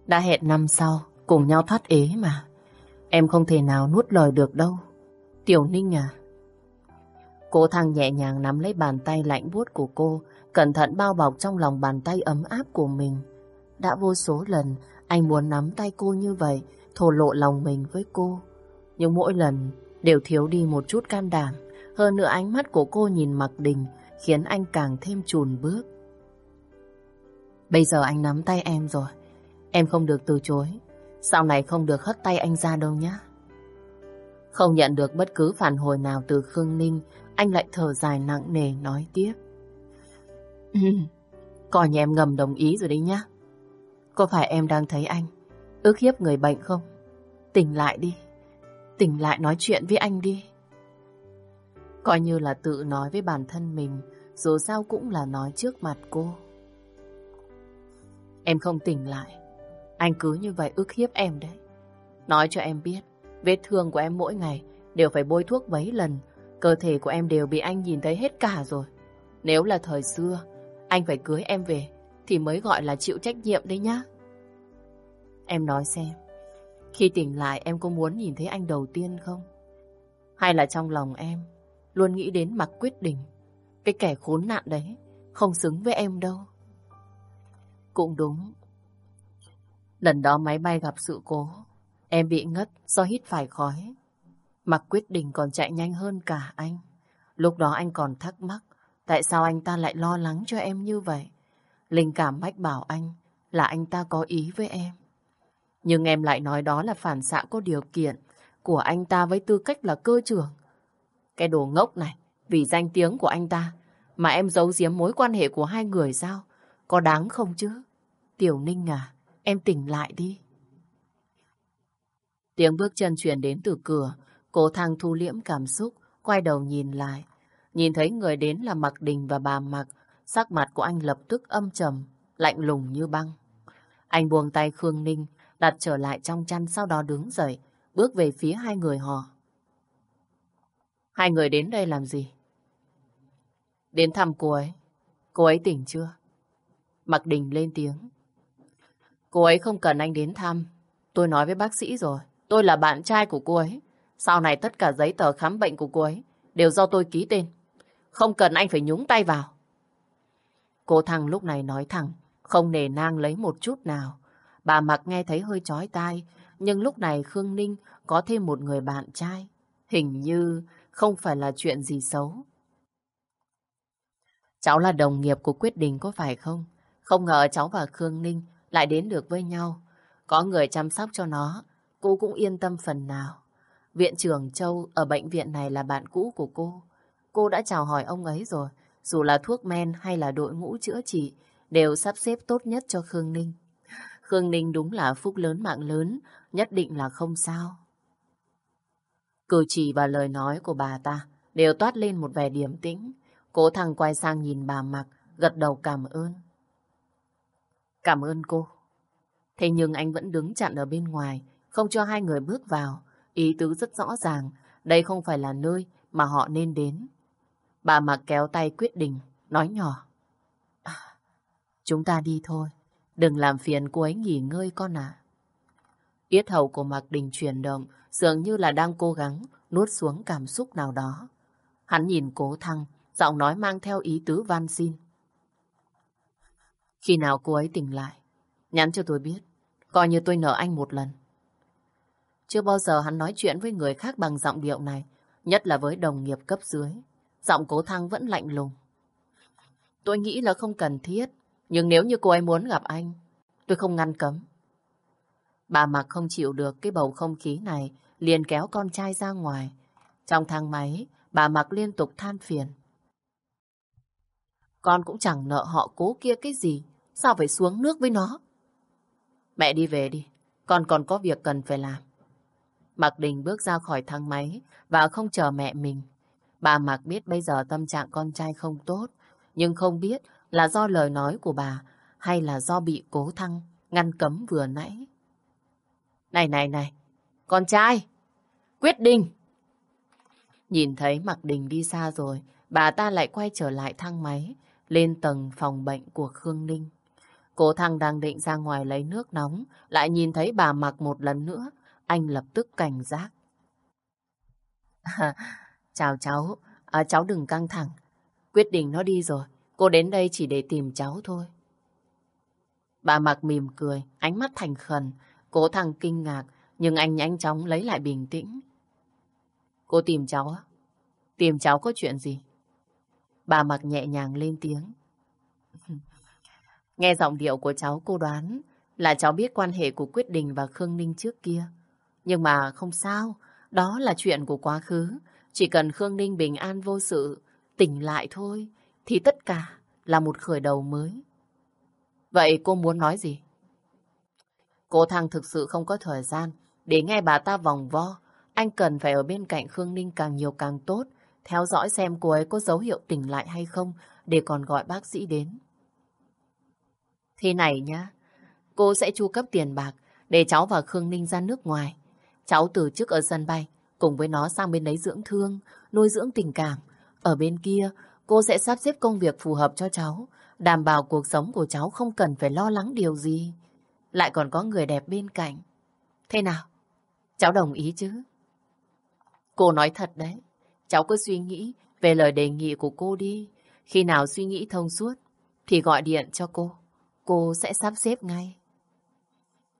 Đã hẹn năm sau, cùng nhau thoát ế mà. Em không thể nào nuốt lời được đâu. Tiểu Ninh à. Cô thằng nhẹ nhàng nắm lấy bàn tay lạnh buốt của cô, cẩn thận bao bọc trong lòng bàn tay ấm áp của mình. Đã vô số lần anh muốn nắm tay cô như vậy, thổ lộ lòng mình với cô. Nhưng mỗi lần đều thiếu đi một chút can đảm. Hơn nữa ánh mắt của cô nhìn Mặc Đình khiến anh càng thêm chùn bước. Bây giờ anh nắm tay em rồi. Em không được từ chối. Sau này không được hất tay anh ra đâu nhé. Không nhận được bất cứ phản hồi nào từ Khương Ninh, anh lại thở dài nặng nề nói tiếp. Coi như em ngầm đồng ý rồi đấy nhá. Có phải em đang thấy anh ước hiếp người bệnh không? Tỉnh lại đi. Tỉnh lại nói chuyện với anh đi. Coi như là tự nói với bản thân mình, dù sao cũng là nói trước mặt cô. Em không tỉnh lại. Anh cứ như vậy ức hiếp em đấy. Nói cho em biết, vết thương của em mỗi ngày đều phải bôi thuốc mấy lần. Cơ thể của em đều bị anh nhìn thấy hết cả rồi. Nếu là thời xưa, anh phải cưới em về, thì mới gọi là chịu trách nhiệm đấy nhá. Em nói xem, khi tỉnh lại em có muốn nhìn thấy anh đầu tiên không? Hay là trong lòng em luôn nghĩ đến mặc quyết định, cái kẻ khốn nạn đấy, không xứng với em đâu. Cũng đúng. Lần đó máy bay gặp sự cố, em bị ngất do hít phải khói. Mặc quyết định còn chạy nhanh hơn cả anh. Lúc đó anh còn thắc mắc, tại sao anh ta lại lo lắng cho em như vậy? Linh cảm mách bảo anh là anh ta có ý với em. Nhưng em lại nói đó là phản xạ có điều kiện của anh ta với tư cách là cơ trưởng. Cái đồ ngốc này, vì danh tiếng của anh ta, mà em giấu giếm mối quan hệ của hai người sao? Có đáng không chứ? Tiểu Ninh à, em tỉnh lại đi. Tiếng bước chân truyền đến từ cửa, Cô thang thu liễm cảm xúc, quay đầu nhìn lại. Nhìn thấy người đến là Mặc Đình và bà Mặc, sắc mặt của anh lập tức âm trầm, lạnh lùng như băng. Anh buông tay Khương Ninh, đặt trở lại trong chăn sau đó đứng dậy, bước về phía hai người họ. Hai người đến đây làm gì? Đến thăm cô ấy. Cô ấy tỉnh chưa? Mặc Đình lên tiếng. Cô ấy không cần anh đến thăm. Tôi nói với bác sĩ rồi. Tôi là bạn trai của cô ấy. Sau này tất cả giấy tờ khám bệnh của cô ấy đều do tôi ký tên. Không cần anh phải nhúng tay vào. Cô thằng lúc này nói thẳng, không nề nang lấy một chút nào. Bà mặc nghe thấy hơi chói tai, nhưng lúc này Khương Ninh có thêm một người bạn trai. Hình như không phải là chuyện gì xấu. Cháu là đồng nghiệp của Quyết Đình có phải không? Không ngờ cháu và Khương Ninh lại đến được với nhau. Có người chăm sóc cho nó, cô cũng yên tâm phần nào. Viện trưởng Châu ở bệnh viện này là bạn cũ của cô. Cô đã chào hỏi ông ấy rồi. Dù là thuốc men hay là đội ngũ chữa trị, đều sắp xếp tốt nhất cho Khương Ninh. Khương Ninh đúng là phúc lớn mạng lớn, nhất định là không sao. Cử chỉ và lời nói của bà ta đều toát lên một vẻ điềm tĩnh. Cố thằng quay sang nhìn bà mặc, gật đầu cảm ơn. Cảm ơn cô. Thế nhưng anh vẫn đứng chặn ở bên ngoài, không cho hai người bước vào. Ý tứ rất rõ ràng, đây không phải là nơi mà họ nên đến. Bà mặc kéo tay quyết định, nói nhỏ. À, chúng ta đi thôi, đừng làm phiền cô ấy nghỉ ngơi con ạ. À. Yết hầu của Mạc Đình chuyển động, dường như là đang cố gắng nuốt xuống cảm xúc nào đó. Hắn nhìn cố thăng, giọng nói mang theo ý tứ van xin. Khi nào cô ấy tỉnh lại, nhắn cho tôi biết, coi như tôi nợ anh một lần. Chưa bao giờ hắn nói chuyện với người khác bằng giọng điệu này, nhất là với đồng nghiệp cấp dưới. Giọng cố thăng vẫn lạnh lùng. Tôi nghĩ là không cần thiết, nhưng nếu như cô ấy muốn gặp anh, tôi không ngăn cấm. Bà Mặc không chịu được cái bầu không khí này, liền kéo con trai ra ngoài. Trong thang máy, bà Mặc liên tục than phiền. Con cũng chẳng nợ họ cố kia cái gì, sao phải xuống nước với nó? Mẹ đi về đi, con còn có việc cần phải làm. Mạc Đình bước ra khỏi thang máy và không chờ mẹ mình. Bà Mạc biết bây giờ tâm trạng con trai không tốt, nhưng không biết là do lời nói của bà hay là do bị cố thăng ngăn cấm vừa nãy. Này này này, con trai, quyết định. Nhìn thấy Mạc Đình đi xa rồi, bà ta lại quay trở lại thang máy, lên tầng phòng bệnh của Khương Ninh. Cô thăng đang định ra ngoài lấy nước nóng, lại nhìn thấy bà mặc một lần nữa, anh lập tức cảnh giác. À, chào cháu, à, cháu đừng căng thẳng. Quyết định nó đi rồi, cô đến đây chỉ để tìm cháu thôi. Bà mặc mỉm cười, ánh mắt thành khẩn, cố thằng kinh ngạc, nhưng anh nhanh chóng lấy lại bình tĩnh. Cô tìm cháu á? Tìm cháu có chuyện gì? Bà mặc nhẹ nhàng lên tiếng. Nghe giọng điệu của cháu cô đoán là cháu biết quan hệ của Quyết Đình và Khương Ninh trước kia. Nhưng mà không sao, đó là chuyện của quá khứ. Chỉ cần Khương Ninh bình an vô sự, tỉnh lại thôi, thì tất cả là một khởi đầu mới. Vậy cô muốn nói gì? Cô thằng thực sự không có thời gian để nghe bà ta vòng vo. Anh cần phải ở bên cạnh Khương Ninh càng nhiều càng tốt, theo dõi xem cô ấy có dấu hiệu tỉnh lại hay không để còn gọi bác sĩ đến. Thế này nhá, cô sẽ chu cấp tiền bạc để cháu và Khương Ninh ra nước ngoài. Cháu từ chức ở sân bay, cùng với nó sang bên đấy dưỡng thương, nuôi dưỡng tình cảm. Ở bên kia, cô sẽ sắp xếp công việc phù hợp cho cháu, đảm bảo cuộc sống của cháu không cần phải lo lắng điều gì. Lại còn có người đẹp bên cạnh. Thế nào? Cháu đồng ý chứ? Cô nói thật đấy. Cháu cứ suy nghĩ về lời đề nghị của cô đi. Khi nào suy nghĩ thông suốt, thì gọi điện cho cô. Cô sẽ sắp xếp ngay.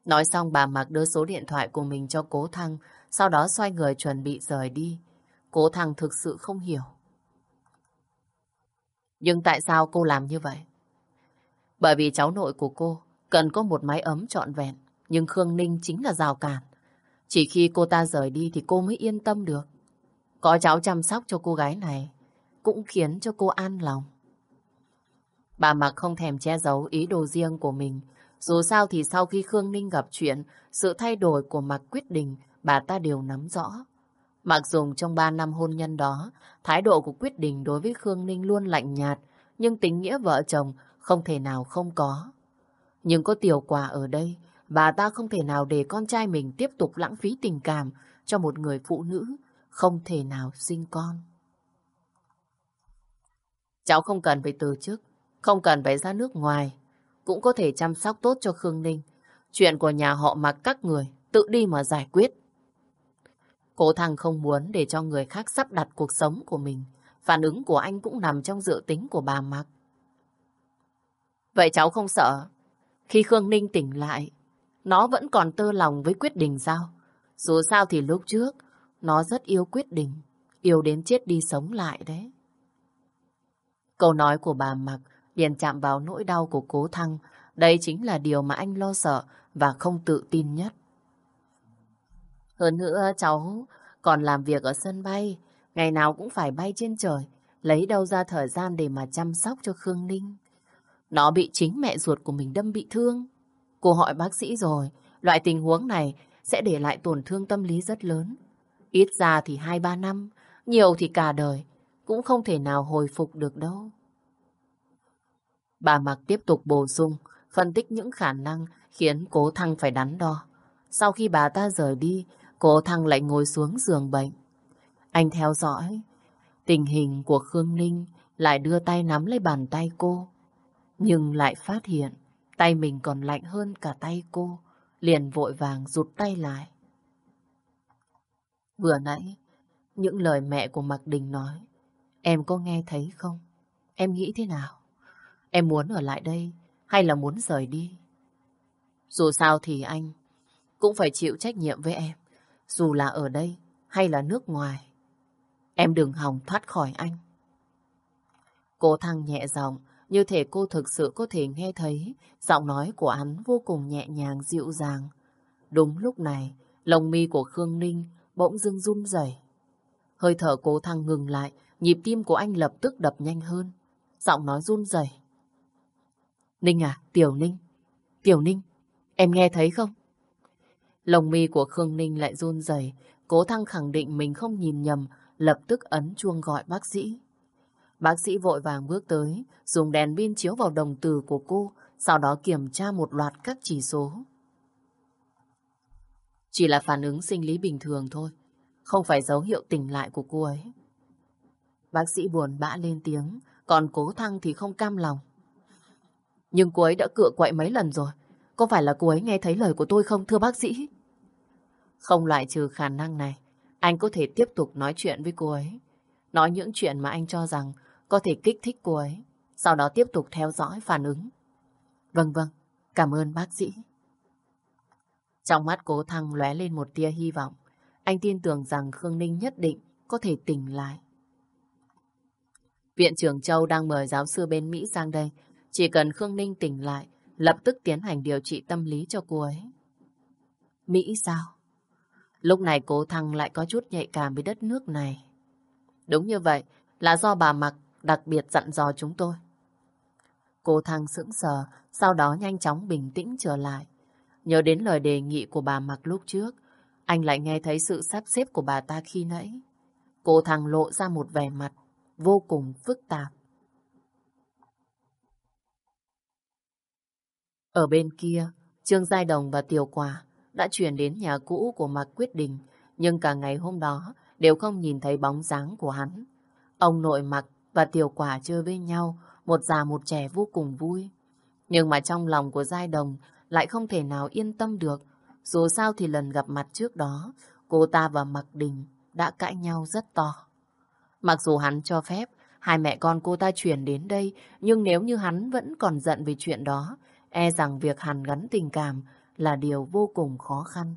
Nói xong bà Mạc đưa số điện thoại của mình cho cố Thăng, sau đó xoay người chuẩn bị rời đi. Cố Thăng thực sự không hiểu. Nhưng tại sao cô làm như vậy? Bởi vì cháu nội của cô cần có một mái ấm trọn vẹn, nhưng Khương Ninh chính là rào cản. Chỉ khi cô ta rời đi thì cô mới yên tâm được. Có cháu chăm sóc cho cô gái này cũng khiến cho cô an lòng. Bà Mạc không thèm che giấu ý đồ riêng của mình. Dù sao thì sau khi Khương Ninh gặp chuyện, sự thay đổi của Mạc quyết định bà ta đều nắm rõ. Mặc dù trong 3 năm hôn nhân đó, thái độ của quyết định đối với Khương Ninh luôn lạnh nhạt, nhưng tình nghĩa vợ chồng không thể nào không có. Nhưng có tiểu quả ở đây, bà ta không thể nào để con trai mình tiếp tục lãng phí tình cảm cho một người phụ nữ không thể nào sinh con. Cháu không cần phải từ chức, không cần phải ra nước ngoài, cũng có thể chăm sóc tốt cho Khương Ninh. Chuyện của nhà họ mặc các người tự đi mà giải quyết. Cố thằng không muốn để cho người khác sắp đặt cuộc sống của mình. Phản ứng của anh cũng nằm trong dự tính của bà Mạc. Vậy cháu không sợ. Khi Khương Ninh tỉnh lại, nó vẫn còn tơ lòng với quyết định sao? Dù sao thì lúc trước, nó rất yêu quyết định. Yêu đến chết đi sống lại đấy. Câu nói của bà Mạc liền chạm vào nỗi đau của cố thăng. Đây chính là điều mà anh lo sợ và không tự tin nhất. Hơn nữa cháu còn làm việc ở sân bay, ngày nào cũng phải bay trên trời, lấy đâu ra thời gian để mà chăm sóc cho Khương Ninh. Nó bị chính mẹ ruột của mình đâm bị thương. Cô hỏi bác sĩ rồi, loại tình huống này sẽ để lại tổn thương tâm lý rất lớn. Ít ra thì 2-3 năm, nhiều thì cả đời, cũng không thể nào hồi phục được đâu. Bà Mặc tiếp tục bổ sung, phân tích những khả năng khiến cố thăng phải đắn đo. Sau khi bà ta rời đi, cố thăng lại ngồi xuống giường bệnh. Anh theo dõi tình hình của Khương Ninh lại đưa tay nắm lấy bàn tay cô. Nhưng lại phát hiện tay mình còn lạnh hơn cả tay cô. Liền vội vàng rụt tay lại. Vừa nãy, những lời mẹ của Mạc Đình nói, em có nghe thấy không? Em nghĩ thế nào? Em muốn ở lại đây hay là muốn rời đi? Dù sao thì anh cũng phải chịu trách nhiệm với em. Dù là ở đây hay là nước ngoài. Em đừng hòng thoát khỏi anh. Cô thăng nhẹ giọng, như thể cô thực sự có thể nghe thấy giọng nói của hắn vô cùng nhẹ nhàng dịu dàng. Đúng lúc này, lồng mi của Khương Ninh bỗng dưng run rẩy. Hơi thở cố thăng ngừng lại, nhịp tim của anh lập tức đập nhanh hơn. Giọng nói run rẩy. Ninh à, Tiểu Ninh, Tiểu Ninh, em nghe thấy không? Lồng mi của Khương Ninh lại run rẩy, cố thăng khẳng định mình không nhìn nhầm, lập tức ấn chuông gọi bác sĩ. Bác sĩ vội vàng bước tới, dùng đèn pin chiếu vào đồng tử của cô, sau đó kiểm tra một loạt các chỉ số. Chỉ là phản ứng sinh lý bình thường thôi, không phải dấu hiệu tỉnh lại của cô ấy. Bác sĩ buồn bã lên tiếng, còn cố thăng thì không cam lòng. Nhưng cô ấy đã cựa quậy mấy lần rồi. Có phải là cô ấy nghe thấy lời của tôi không thưa bác sĩ? Không loại trừ khả năng này, anh có thể tiếp tục nói chuyện với cô ấy. Nói những chuyện mà anh cho rằng có thể kích thích cô ấy. Sau đó tiếp tục theo dõi phản ứng. Vâng vâng, cảm ơn bác sĩ. Trong mắt cố thăng lóe lên một tia hy vọng. Anh tin tưởng rằng Khương Ninh nhất định có thể tỉnh lại. Viện trưởng Châu đang mời giáo sư bên Mỹ sang đây. Chỉ cần Khương Ninh tỉnh lại, lập tức tiến hành điều trị tâm lý cho cô ấy. Mỹ sao? Lúc này cố thăng lại có chút nhạy cảm với đất nước này. Đúng như vậy, là do bà Mặc đặc biệt dặn dò chúng tôi. Cô thăng sững sờ, sau đó nhanh chóng bình tĩnh trở lại. Nhớ đến lời đề nghị của bà Mặc lúc trước, anh lại nghe thấy sự sắp xếp của bà ta khi nãy. Cô thằng lộ ra một vẻ mặt vô cùng phức tạp. Ở bên kia, Trương Giai Đồng và Tiểu Quả đã chuyển đến nhà cũ của Mạc Quyết Đình, nhưng cả ngày hôm đó đều không nhìn thấy bóng dáng của hắn. Ông nội Mạc và Tiểu Quả chơi với nhau, một già một trẻ vô cùng vui. Nhưng mà trong lòng của Giai Đồng lại không thể nào yên tâm được. Dù sao thì lần gặp mặt trước đó, cô ta và Mạc Đình đã cãi nhau rất to. Mặc dù hắn cho phép hai mẹ con cô ta chuyển đến đây, nhưng nếu như hắn vẫn còn giận về chuyện đó, e rằng việc hàn gắn tình cảm là điều vô cùng khó khăn.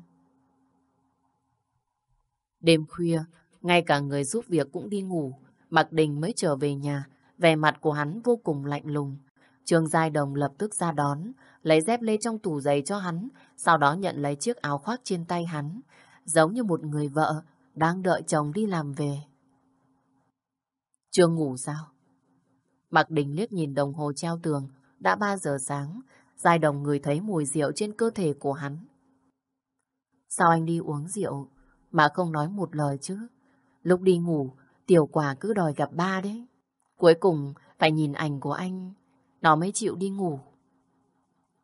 Đêm khuya, ngay cả người giúp việc cũng đi ngủ, Mạc Đình mới trở về nhà, Vẻ mặt của hắn vô cùng lạnh lùng. Trương Giai Đồng lập tức ra đón, lấy dép lê trong tủ giày cho hắn, sau đó nhận lấy chiếc áo khoác trên tay hắn, giống như một người vợ đang đợi chồng đi làm về. Chưa ngủ sao? Mạc Đình liếc nhìn đồng hồ treo tường, đã 3 giờ sáng, Giai Đồng người thấy mùi rượu trên cơ thể của hắn. Sao anh đi uống rượu mà không nói một lời chứ? Lúc đi ngủ, tiểu quả cứ đòi gặp ba đấy. Cuối cùng phải nhìn ảnh của anh, nó mới chịu đi ngủ.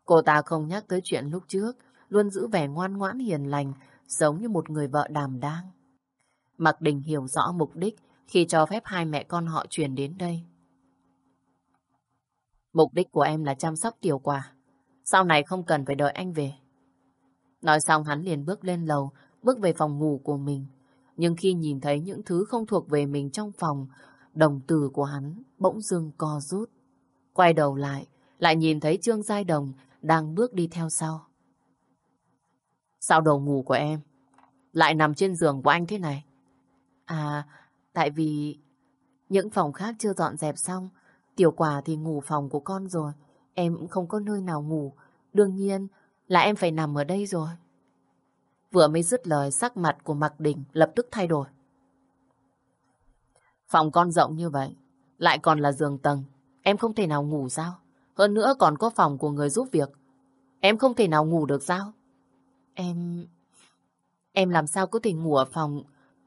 Cô ta không nhắc tới chuyện lúc trước, luôn giữ vẻ ngoan ngoãn hiền lành, giống như một người vợ đàm đang. Mặc Đình hiểu rõ mục đích khi cho phép hai mẹ con họ chuyển đến đây. Mục đích của em là chăm sóc tiểu quả. Sau này không cần phải đợi anh về. Nói xong hắn liền bước lên lầu, bước về phòng ngủ của mình. Nhưng khi nhìn thấy những thứ không thuộc về mình trong phòng, đồng tử của hắn bỗng dưng co rút. Quay đầu lại, lại nhìn thấy Trương Giai Đồng đang bước đi theo sau. Sao đầu ngủ của em lại nằm trên giường của anh thế này? À, tại vì những phòng khác chưa dọn dẹp xong, tiểu quả thì ngủ phòng của con rồi. Em cũng không có nơi nào ngủ. Đương nhiên là em phải nằm ở đây rồi. Vừa mới dứt lời sắc mặt của Mạc Đình lập tức thay đổi. Phòng con rộng như vậy, lại còn là giường tầng. Em không thể nào ngủ sao? Hơn nữa còn có phòng của người giúp việc. Em không thể nào ngủ được sao? Em... Em làm sao có thể ngủ ở phòng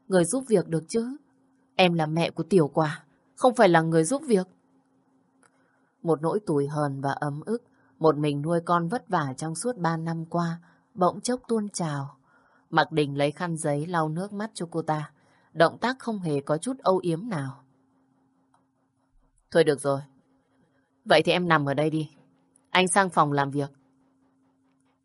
người giúp việc được chứ? Em là mẹ của tiểu quả, không phải là người giúp việc. Một nỗi tủi hờn và ấm ức, một mình nuôi con vất vả trong suốt ba năm qua, bỗng chốc tuôn trào. Mặc Đình lấy khăn giấy lau nước mắt cho cô ta. Động tác không hề có chút âu yếm nào. Thôi được rồi. Vậy thì em nằm ở đây đi. Anh sang phòng làm việc.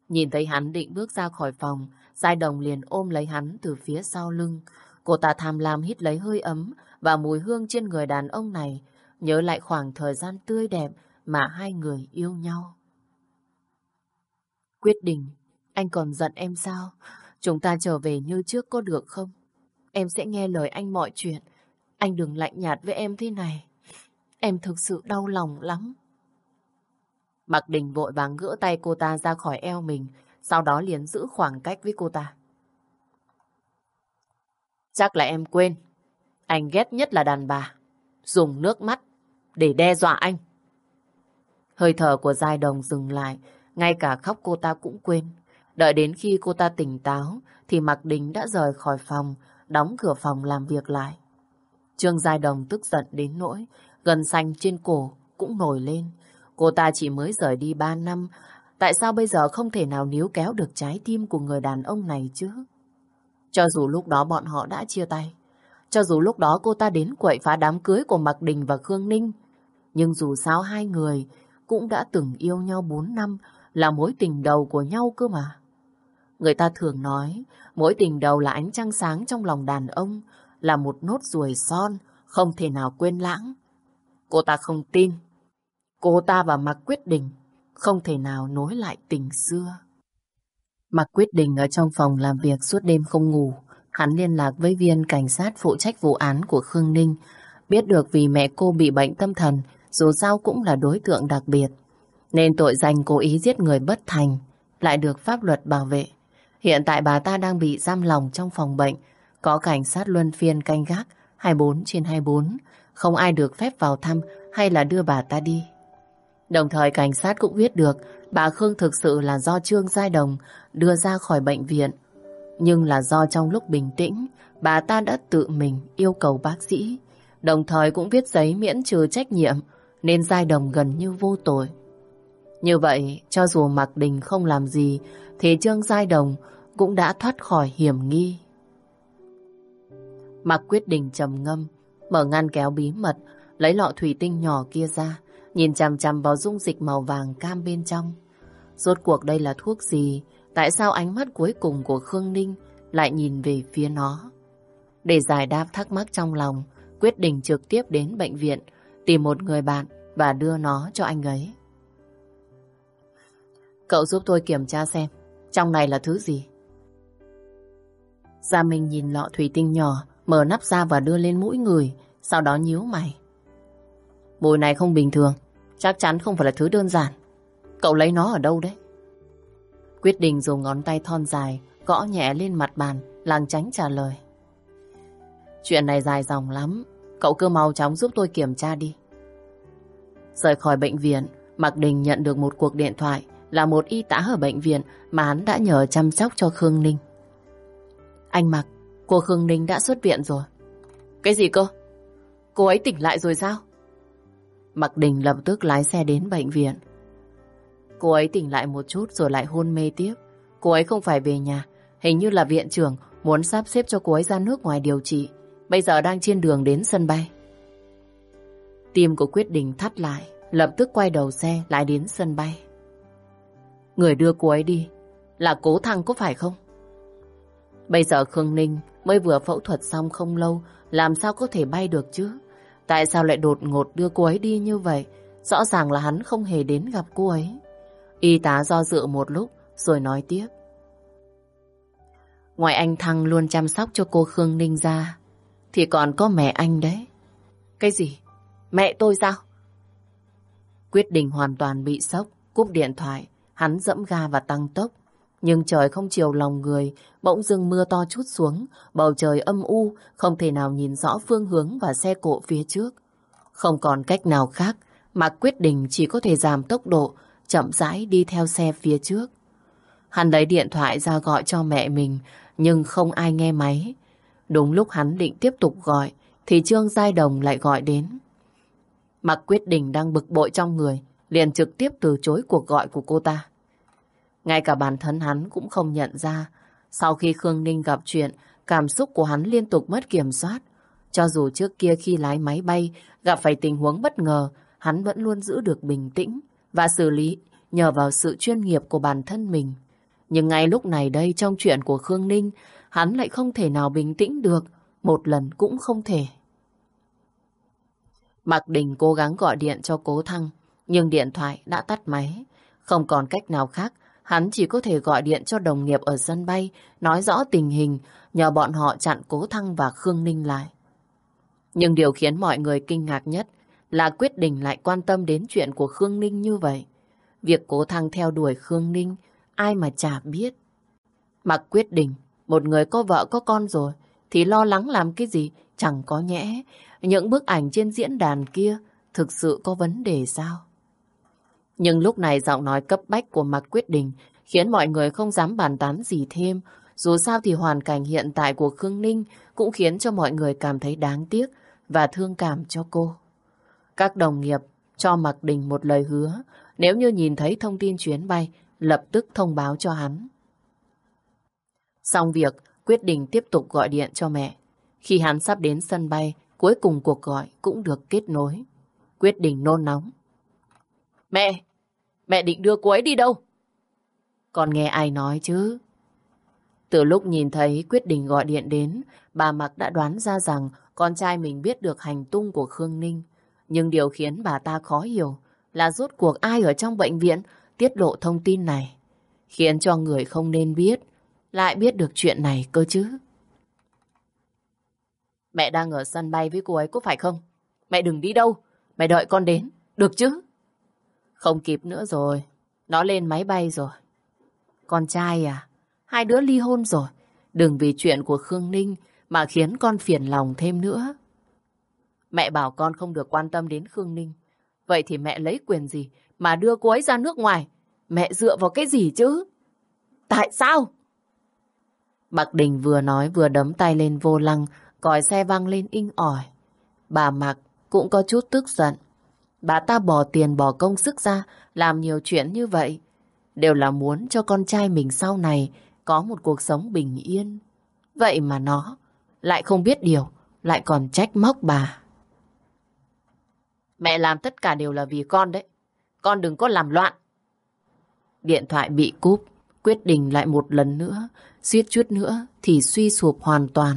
Nhìn thấy hắn định bước ra khỏi phòng, Giai Đồng liền ôm lấy hắn từ phía sau lưng. Cô ta tham lam hít lấy hơi ấm và mùi hương trên người đàn ông này, nhớ lại khoảng thời gian tươi đẹp mà hai người yêu nhau. Quyết định, anh còn giận em sao? Chúng ta trở về như trước có được không? Em sẽ nghe lời anh mọi chuyện. Anh đừng lạnh nhạt với em thế này. Em thực sự đau lòng lắm. Mặc đình vội vàng gỡ tay cô ta ra khỏi eo mình, sau đó liền giữ khoảng cách với cô ta. Chắc là em quên. Anh ghét nhất là đàn bà. Dùng nước mắt để đe dọa anh. Hơi thở của Giai Đồng dừng lại, ngay cả khóc cô ta cũng quên. Đợi đến khi cô ta tỉnh táo, thì Mạc Đình đã rời khỏi phòng, đóng cửa phòng làm việc lại. Trương Giai Đồng tức giận đến nỗi, gần xanh trên cổ cũng nổi lên. Cô ta chỉ mới rời đi 3 năm, tại sao bây giờ không thể nào níu kéo được trái tim của người đàn ông này chứ? Cho dù lúc đó bọn họ đã chia tay, cho dù lúc đó cô ta đến quậy phá đám cưới của Mạc Đình và Khương Ninh, nhưng dù sao hai người cũng đã từng yêu nhau 4 năm là mối tình đầu của nhau cơ mà. Người ta thường nói mối tình đầu là ánh trăng sáng trong lòng đàn ông, là một nốt ruồi son, không thể nào quên lãng. Cô ta không tin. Cô ta và Mạc Quyết Định không thể nào nối lại tình xưa. Mạc Quyết Định ở trong phòng làm việc suốt đêm không ngủ. Hắn liên lạc với viên cảnh sát phụ trách vụ án của Khương Ninh. Biết được vì mẹ cô bị bệnh tâm thần, dù sao cũng là đối tượng đặc biệt. Nên tội danh cố ý giết người bất thành, lại được pháp luật bảo vệ. Hiện tại bà ta đang bị giam lòng trong phòng bệnh, có cảnh sát luân phiên canh gác 24 trên 24, không ai được phép vào thăm hay là đưa bà ta đi. Đồng thời cảnh sát cũng biết được bà Khương thực sự là do Trương Giai Đồng đưa ra khỏi bệnh viện. Nhưng là do trong lúc bình tĩnh, bà ta đã tự mình yêu cầu bác sĩ, đồng thời cũng viết giấy miễn trừ trách nhiệm, nên Giai Đồng gần như vô tội. Như vậy, cho dù Mạc Đình không làm gì, thì Trương Giai Đồng cũng đã thoát khỏi hiểm nghi. Mạc quyết định trầm ngâm, mở ngăn kéo bí mật, lấy lọ thủy tinh nhỏ kia ra, nhìn chằm chằm vào dung dịch màu vàng cam bên trong. Rốt cuộc đây là thuốc gì? Tại sao ánh mắt cuối cùng của Khương Ninh lại nhìn về phía nó? Để giải đáp thắc mắc trong lòng, quyết định trực tiếp đến bệnh viện, tìm một người bạn và đưa nó cho anh ấy. Cậu giúp tôi kiểm tra xem, trong này là thứ gì? Gia Minh nhìn lọ thủy tinh nhỏ, mở nắp ra và đưa lên mũi người, sau đó nhíu mày. Mùi này không bình thường, chắc chắn không phải là thứ đơn giản. Cậu lấy nó ở đâu đấy? Quyết định dùng ngón tay thon dài, gõ nhẹ lên mặt bàn, làng tránh trả lời. Chuyện này dài dòng lắm, cậu cứ mau chóng giúp tôi kiểm tra đi. Rời khỏi bệnh viện, Mạc Đình nhận được một cuộc điện thoại là một y tá ở bệnh viện mà hắn đã nhờ chăm sóc cho Khương Ninh. Anh Mạc, cô Khương Ninh đã xuất viện rồi. Cái gì cơ? Cô ấy tỉnh lại rồi sao? Mạc Đình lập tức lái xe đến bệnh viện. Cô ấy tỉnh lại một chút rồi lại hôn mê tiếp. Cô ấy không phải về nhà. Hình như là viện trưởng muốn sắp xếp cho cô ấy ra nước ngoài điều trị. Bây giờ đang trên đường đến sân bay. Tim của Quyết định thắt lại. Lập tức quay đầu xe lại đến sân bay. Người đưa cô ấy đi là cố thăng có phải không? Bây giờ Khương Ninh mới vừa phẫu thuật xong không lâu, làm sao có thể bay được chứ? Tại sao lại đột ngột đưa cô ấy đi như vậy? Rõ ràng là hắn không hề đến gặp cô ấy. Y tá do dự một lúc rồi nói tiếp. Ngoài anh Thăng luôn chăm sóc cho cô Khương Ninh ra, thì còn có mẹ anh đấy. Cái gì? Mẹ tôi sao? Quyết định hoàn toàn bị sốc, cúp điện thoại, hắn dẫm ga và tăng tốc. Nhưng trời không chiều lòng người, bỗng dưng mưa to chút xuống, bầu trời âm u, không thể nào nhìn rõ phương hướng và xe cộ phía trước. Không còn cách nào khác, mà quyết định chỉ có thể giảm tốc độ, chậm rãi đi theo xe phía trước. Hắn lấy điện thoại ra gọi cho mẹ mình, nhưng không ai nghe máy. Đúng lúc hắn định tiếp tục gọi, thì Trương Giai Đồng lại gọi đến. Mặc quyết định đang bực bội trong người, liền trực tiếp từ chối cuộc gọi của cô ta. Ngay cả bản thân hắn cũng không nhận ra, sau khi Khương Ninh gặp chuyện, cảm xúc của hắn liên tục mất kiểm soát. Cho dù trước kia khi lái máy bay, gặp phải tình huống bất ngờ, hắn vẫn luôn giữ được bình tĩnh và xử lý nhờ vào sự chuyên nghiệp của bản thân mình. Nhưng ngay lúc này đây trong chuyện của Khương Ninh, hắn lại không thể nào bình tĩnh được, một lần cũng không thể. Mạc Đình cố gắng gọi điện cho cố thăng, nhưng điện thoại đã tắt máy. Không còn cách nào khác, hắn chỉ có thể gọi điện cho đồng nghiệp ở sân bay, nói rõ tình hình, nhờ bọn họ chặn cố thăng và Khương Ninh lại. Nhưng điều khiến mọi người kinh ngạc nhất là quyết định lại quan tâm đến chuyện của Khương Ninh như vậy. Việc cố thăng theo đuổi Khương Ninh, ai mà chả biết. Mặc quyết định, một người có vợ có con rồi, thì lo lắng làm cái gì, chẳng có nhẽ. Những bức ảnh trên diễn đàn kia thực sự có vấn đề sao? Nhưng lúc này giọng nói cấp bách của Mạc Quyết Định khiến mọi người không dám bàn tán gì thêm. Dù sao thì hoàn cảnh hiện tại của Khương Ninh cũng khiến cho mọi người cảm thấy đáng tiếc và thương cảm cho cô. Các đồng nghiệp cho Mạc Đình một lời hứa nếu như nhìn thấy thông tin chuyến bay lập tức thông báo cho hắn. Xong việc, quyết định tiếp tục gọi điện cho mẹ. Khi hắn sắp đến sân bay, cuối cùng cuộc gọi cũng được kết nối. Quyết định nôn nóng. Mẹ! Mẹ định đưa cô ấy đi đâu? Còn nghe ai nói chứ? Từ lúc nhìn thấy quyết định gọi điện đến, bà Mặc đã đoán ra rằng con trai mình biết được hành tung của Khương Ninh. Nhưng điều khiến bà ta khó hiểu là rốt cuộc ai ở trong bệnh viện tiết lộ thông tin này. Khiến cho người không nên biết, lại biết được chuyện này cơ chứ. Mẹ đang ở sân bay với cô ấy có phải không? Mẹ đừng đi đâu, mẹ đợi con đến, được chứ? Không kịp nữa rồi, nó lên máy bay rồi. Con trai à, hai đứa ly hôn rồi, đừng vì chuyện của Khương Ninh mà khiến con phiền lòng thêm nữa. Mẹ bảo con không được quan tâm đến Khương Ninh. Vậy thì mẹ lấy quyền gì mà đưa cô ấy ra nước ngoài? Mẹ dựa vào cái gì chứ? Tại sao? Bạc Đình vừa nói vừa đấm tay lên vô lăng, còi xe vang lên inh ỏi. Bà Mạc cũng có chút tức giận. Bà ta bỏ tiền bỏ công sức ra làm nhiều chuyện như vậy. Đều là muốn cho con trai mình sau này có một cuộc sống bình yên. Vậy mà nó lại không biết điều, lại còn trách móc bà. Mẹ làm tất cả đều là vì con đấy. Con đừng có làm loạn. Điện thoại bị cúp, quyết định lại một lần nữa, suýt chút nữa thì suy sụp hoàn toàn.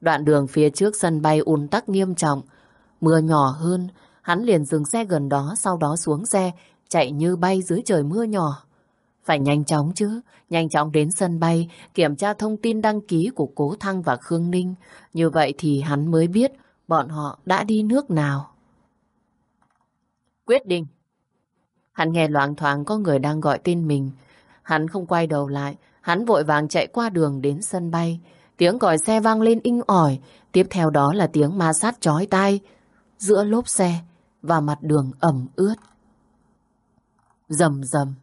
Đoạn đường phía trước sân bay ùn tắc nghiêm trọng, mưa nhỏ hơn, hắn liền dừng xe gần đó, sau đó xuống xe, chạy như bay dưới trời mưa nhỏ. Phải nhanh chóng chứ, nhanh chóng đến sân bay, kiểm tra thông tin đăng ký của Cố Thăng và Khương Ninh. Như vậy thì hắn mới biết bọn họ đã đi nước nào. Quyết định. Hắn nghe loạn thoáng có người đang gọi tên mình. Hắn không quay đầu lại, hắn vội vàng chạy qua đường đến sân bay. Tiếng còi xe vang lên inh ỏi, tiếp theo đó là tiếng ma sát chói tai giữa lốp xe và mặt đường ẩm ướt. Rầm rầm.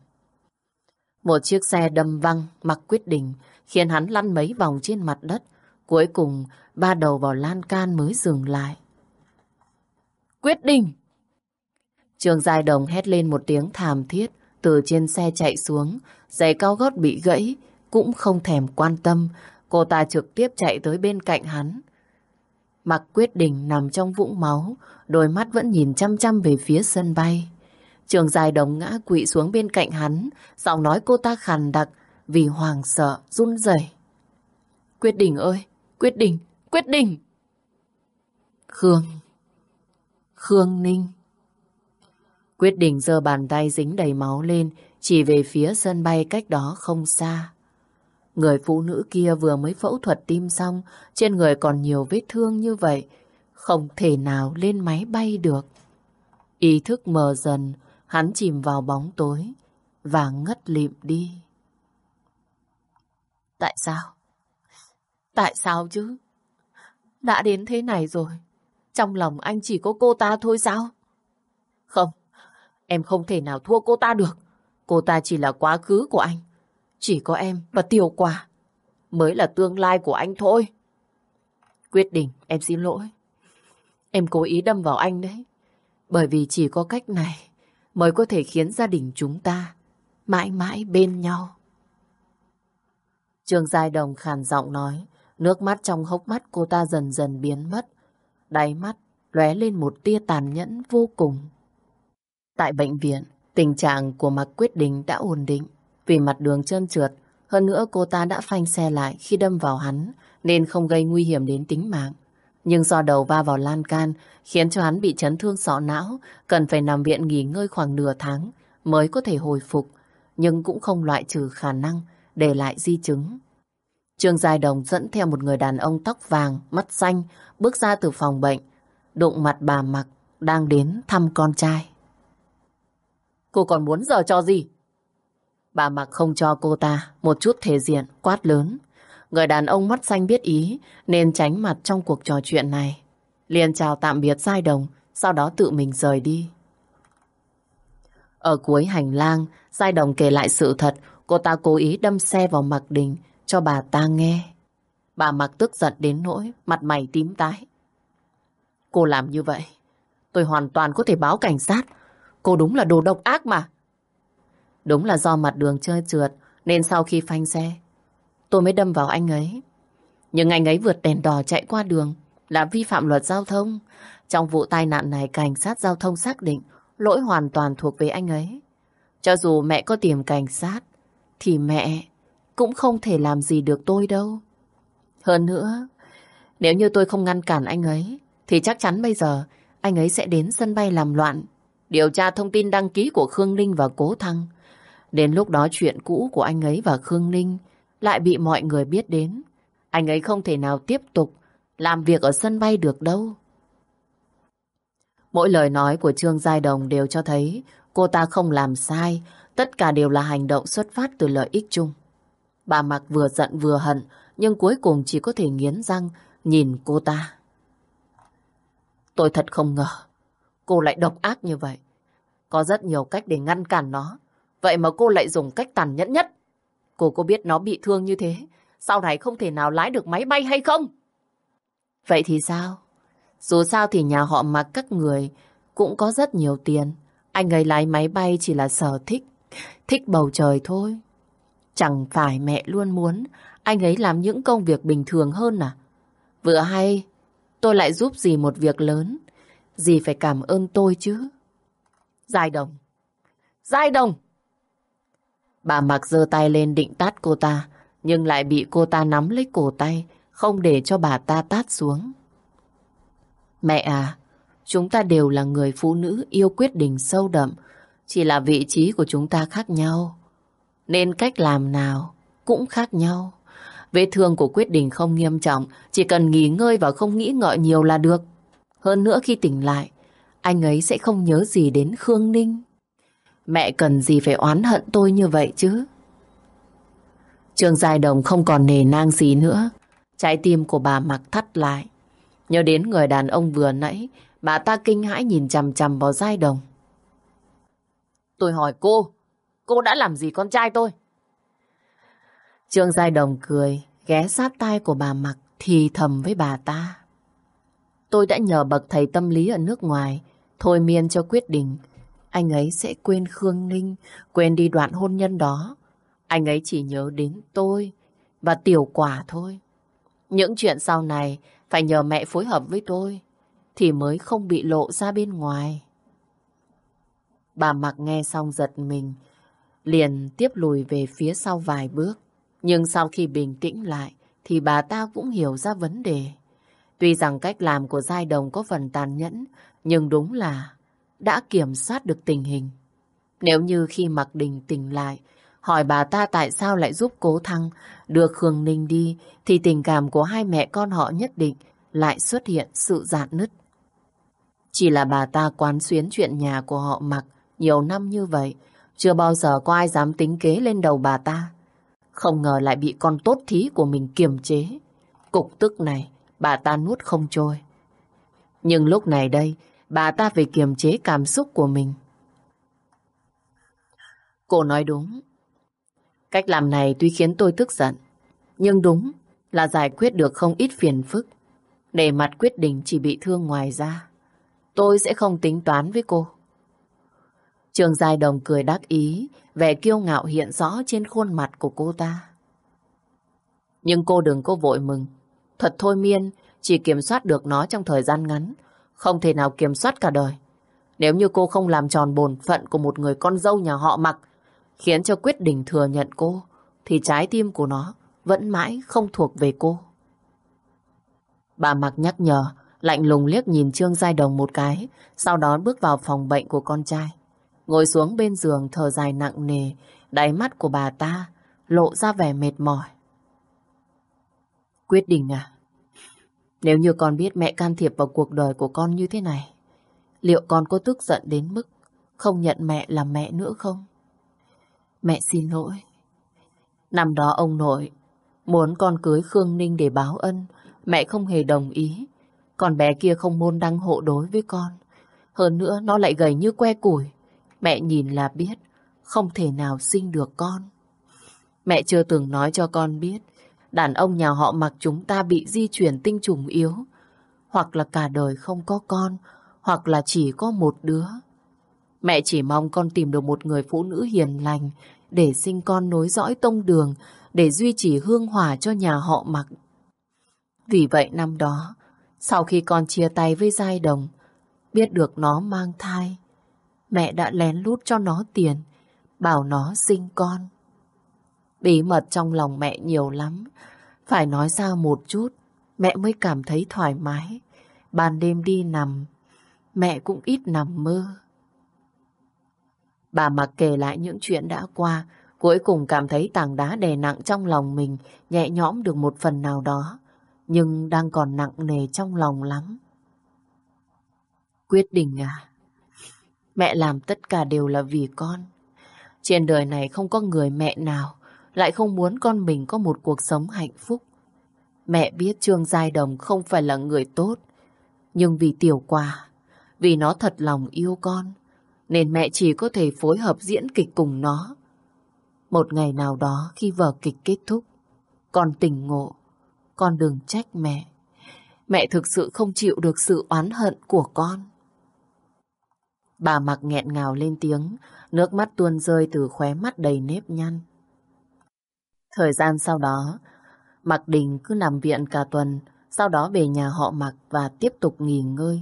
Một chiếc xe đâm văng mặc quyết định khiến hắn lăn mấy vòng trên mặt đất. Cuối cùng ba đầu vào lan can mới dừng lại. Quyết định! Trường giai Đồng hét lên một tiếng thảm thiết từ trên xe chạy xuống. Giày cao gót bị gãy cũng không thèm quan tâm. Cô ta trực tiếp chạy tới bên cạnh hắn. Mặc quyết định nằm trong vũng máu, đôi mắt vẫn nhìn chăm chăm về phía sân bay. Trường dài đồng ngã quỵ xuống bên cạnh hắn, giọng nói cô ta khàn đặc vì hoàng sợ, run rẩy. Quyết định ơi, quyết định, quyết định. Khương, Khương Ninh. Quyết định giơ bàn tay dính đầy máu lên, chỉ về phía sân bay cách đó không xa. Người phụ nữ kia vừa mới phẫu thuật tim xong, trên người còn nhiều vết thương như vậy, không thể nào lên máy bay được. Ý thức mờ dần, hắn chìm vào bóng tối và ngất lịm đi. Tại sao? Tại sao chứ? Đã đến thế này rồi, trong lòng anh chỉ có cô ta thôi sao? Không, em không thể nào thua cô ta được. Cô ta chỉ là quá khứ của anh. Chỉ có em và Tiểu Quả mới là tương lai của anh thôi. Quyết định, em xin lỗi. Em cố ý đâm vào anh đấy. Bởi vì chỉ có cách này mới có thể khiến gia đình chúng ta mãi mãi bên nhau. Trường Giai Đồng khàn giọng nói, nước mắt trong hốc mắt cô ta dần dần biến mất. Đáy mắt lóe lên một tia tàn nhẫn vô cùng. Tại bệnh viện, tình trạng của Mạc Quyết Định đã ổn định. Vì mặt đường trơn trượt, hơn nữa cô ta đã phanh xe lại khi đâm vào hắn, nên không gây nguy hiểm đến tính mạng. Nhưng do đầu va vào lan can, khiến cho hắn bị chấn thương sọ não, cần phải nằm viện nghỉ ngơi khoảng nửa tháng mới có thể hồi phục, nhưng cũng không loại trừ khả năng để lại di chứng. Trương Giai Đồng dẫn theo một người đàn ông tóc vàng, mắt xanh, bước ra từ phòng bệnh, đụng mặt bà Mặc đang đến thăm con trai. Cô còn muốn giờ cho gì? Bà Mặc không cho cô ta một chút thể diện, quát lớn. Người đàn ông mắt xanh biết ý nên tránh mặt trong cuộc trò chuyện này. Liền chào tạm biệt Giai Đồng, sau đó tự mình rời đi. Ở cuối hành lang, Giai Đồng kể lại sự thật, cô ta cố ý đâm xe vào Mặc Đình cho bà ta nghe. Bà Mặc tức giận đến nỗi mặt mày tím tái. Cô làm như vậy, tôi hoàn toàn có thể báo cảnh sát. Cô đúng là đồ độc ác mà. Đúng là do mặt đường chơi trượt nên sau khi phanh xe tôi mới đâm vào anh ấy. Nhưng anh ấy vượt đèn đỏ chạy qua đường là vi phạm luật giao thông. Trong vụ tai nạn này cảnh sát giao thông xác định lỗi hoàn toàn thuộc về anh ấy. Cho dù mẹ có tìm cảnh sát thì mẹ cũng không thể làm gì được tôi đâu. Hơn nữa, nếu như tôi không ngăn cản anh ấy thì chắc chắn bây giờ anh ấy sẽ đến sân bay làm loạn điều tra thông tin đăng ký của Khương Ninh và Cố Thăng Đến lúc đó chuyện cũ của anh ấy và Khương Ninh lại bị mọi người biết đến. Anh ấy không thể nào tiếp tục làm việc ở sân bay được đâu. Mỗi lời nói của Trương Giai Đồng đều cho thấy cô ta không làm sai, tất cả đều là hành động xuất phát từ lợi ích chung. Bà Mặc vừa giận vừa hận, nhưng cuối cùng chỉ có thể nghiến răng nhìn cô ta. Tôi thật không ngờ, cô lại độc ác như vậy. Có rất nhiều cách để ngăn cản nó, Vậy mà cô lại dùng cách tàn nhẫn nhất. Cô có biết nó bị thương như thế, sau này không thể nào lái được máy bay hay không? Vậy thì sao? Dù sao thì nhà họ mặc các người cũng có rất nhiều tiền. Anh ấy lái máy bay chỉ là sở thích, thích bầu trời thôi. Chẳng phải mẹ luôn muốn anh ấy làm những công việc bình thường hơn à? Vừa hay, tôi lại giúp gì một việc lớn. Dì phải cảm ơn tôi chứ. Giai Đồng. Giai Đồng! Bà mặc giơ tay lên định tát cô ta, nhưng lại bị cô ta nắm lấy cổ tay, không để cho bà ta tát xuống. Mẹ à, chúng ta đều là người phụ nữ yêu quyết định sâu đậm, chỉ là vị trí của chúng ta khác nhau. Nên cách làm nào cũng khác nhau. Vết thương của quyết định không nghiêm trọng, chỉ cần nghỉ ngơi và không nghĩ ngợi nhiều là được. Hơn nữa khi tỉnh lại, anh ấy sẽ không nhớ gì đến Khương Ninh. Mẹ cần gì phải oán hận tôi như vậy chứ? Trương Giai Đồng không còn nề nang gì nữa. Trái tim của bà mặc thắt lại. Nhớ đến người đàn ông vừa nãy, bà ta kinh hãi nhìn chằm chằm vào Giai Đồng. Tôi hỏi cô, cô đã làm gì con trai tôi? Trương Giai Đồng cười, ghé sát tai của bà mặc thì thầm với bà ta. Tôi đã nhờ bậc thầy tâm lý ở nước ngoài thôi miên cho quyết định anh ấy sẽ quên Khương Ninh, quên đi đoạn hôn nhân đó. Anh ấy chỉ nhớ đến tôi và tiểu quả thôi. Những chuyện sau này phải nhờ mẹ phối hợp với tôi thì mới không bị lộ ra bên ngoài. Bà mặc nghe xong giật mình, liền tiếp lùi về phía sau vài bước. Nhưng sau khi bình tĩnh lại thì bà ta cũng hiểu ra vấn đề. Tuy rằng cách làm của Giai Đồng có phần tàn nhẫn, nhưng đúng là đã kiểm soát được tình hình. Nếu như khi Mạc Đình tỉnh lại, hỏi bà ta tại sao lại giúp cố thăng đưa Khương Ninh đi, thì tình cảm của hai mẹ con họ nhất định lại xuất hiện sự dạn nứt. Chỉ là bà ta quán xuyến chuyện nhà của họ mặc nhiều năm như vậy, chưa bao giờ có ai dám tính kế lên đầu bà ta. Không ngờ lại bị con tốt thí của mình kiềm chế. Cục tức này, bà ta nuốt không trôi. Nhưng lúc này đây, bà ta phải kiềm chế cảm xúc của mình. Cô nói đúng. Cách làm này tuy khiến tôi tức giận, nhưng đúng là giải quyết được không ít phiền phức. Để mặt quyết định chỉ bị thương ngoài ra. Tôi sẽ không tính toán với cô. Trường Giai Đồng cười đắc ý, vẻ kiêu ngạo hiện rõ trên khuôn mặt của cô ta. Nhưng cô đừng có vội mừng. Thật thôi miên, chỉ kiểm soát được nó trong thời gian ngắn, không thể nào kiểm soát cả đời. Nếu như cô không làm tròn bổn phận của một người con dâu nhà họ mặc, khiến cho quyết định thừa nhận cô, thì trái tim của nó vẫn mãi không thuộc về cô. Bà mặc nhắc nhở, lạnh lùng liếc nhìn Trương Giai Đồng một cái, sau đó bước vào phòng bệnh của con trai. Ngồi xuống bên giường thở dài nặng nề, đáy mắt của bà ta lộ ra vẻ mệt mỏi. Quyết định à? Nếu như con biết mẹ can thiệp vào cuộc đời của con như thế này, liệu con có tức giận đến mức không nhận mẹ là mẹ nữa không? Mẹ xin lỗi. Năm đó ông nội muốn con cưới Khương Ninh để báo ân, mẹ không hề đồng ý. Còn bé kia không môn đăng hộ đối với con. Hơn nữa nó lại gầy như que củi. Mẹ nhìn là biết, không thể nào sinh được con. Mẹ chưa từng nói cho con biết đàn ông nhà họ mặc chúng ta bị di chuyển tinh trùng yếu, hoặc là cả đời không có con, hoặc là chỉ có một đứa. Mẹ chỉ mong con tìm được một người phụ nữ hiền lành để sinh con nối dõi tông đường, để duy trì hương hỏa cho nhà họ mặc. Vì vậy năm đó, sau khi con chia tay với Giai Đồng, biết được nó mang thai, mẹ đã lén lút cho nó tiền, bảo nó sinh con. Bí mật trong lòng mẹ nhiều lắm. Phải nói ra một chút, mẹ mới cảm thấy thoải mái. Ban đêm đi nằm, mẹ cũng ít nằm mơ. Bà mặc kể lại những chuyện đã qua, cuối cùng cảm thấy tảng đá đè nặng trong lòng mình nhẹ nhõm được một phần nào đó, nhưng đang còn nặng nề trong lòng lắm. Quyết định à? Mẹ làm tất cả đều là vì con. Trên đời này không có người mẹ nào lại không muốn con mình có một cuộc sống hạnh phúc. Mẹ biết Trương Giai Đồng không phải là người tốt, nhưng vì tiểu quả, vì nó thật lòng yêu con, nên mẹ chỉ có thể phối hợp diễn kịch cùng nó. Một ngày nào đó khi vở kịch kết thúc, con tỉnh ngộ, con đừng trách mẹ. Mẹ thực sự không chịu được sự oán hận của con. Bà mặc nghẹn ngào lên tiếng, nước mắt tuôn rơi từ khóe mắt đầy nếp nhăn. Thời gian sau đó, Mạc Đình cứ nằm viện cả tuần, sau đó về nhà họ Mạc và tiếp tục nghỉ ngơi.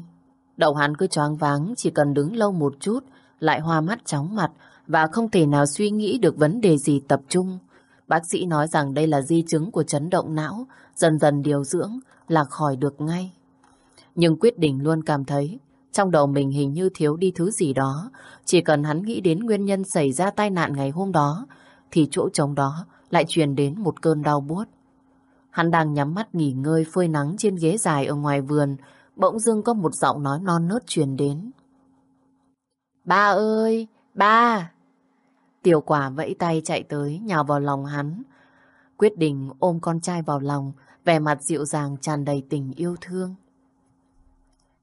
Đậu hắn cứ choáng váng, chỉ cần đứng lâu một chút, lại hoa mắt chóng mặt và không thể nào suy nghĩ được vấn đề gì tập trung. Bác sĩ nói rằng đây là di chứng của chấn động não, dần dần điều dưỡng là khỏi được ngay. Nhưng quyết định luôn cảm thấy trong đầu mình hình như thiếu đi thứ gì đó. Chỉ cần hắn nghĩ đến nguyên nhân xảy ra tai nạn ngày hôm đó, thì chỗ trống đó lại truyền đến một cơn đau buốt. Hắn đang nhắm mắt nghỉ ngơi phơi nắng trên ghế dài ở ngoài vườn, bỗng dưng có một giọng nói non nớt truyền đến. Ba ơi, ba! Tiểu quả vẫy tay chạy tới, nhào vào lòng hắn. Quyết định ôm con trai vào lòng, vẻ mặt dịu dàng tràn đầy tình yêu thương.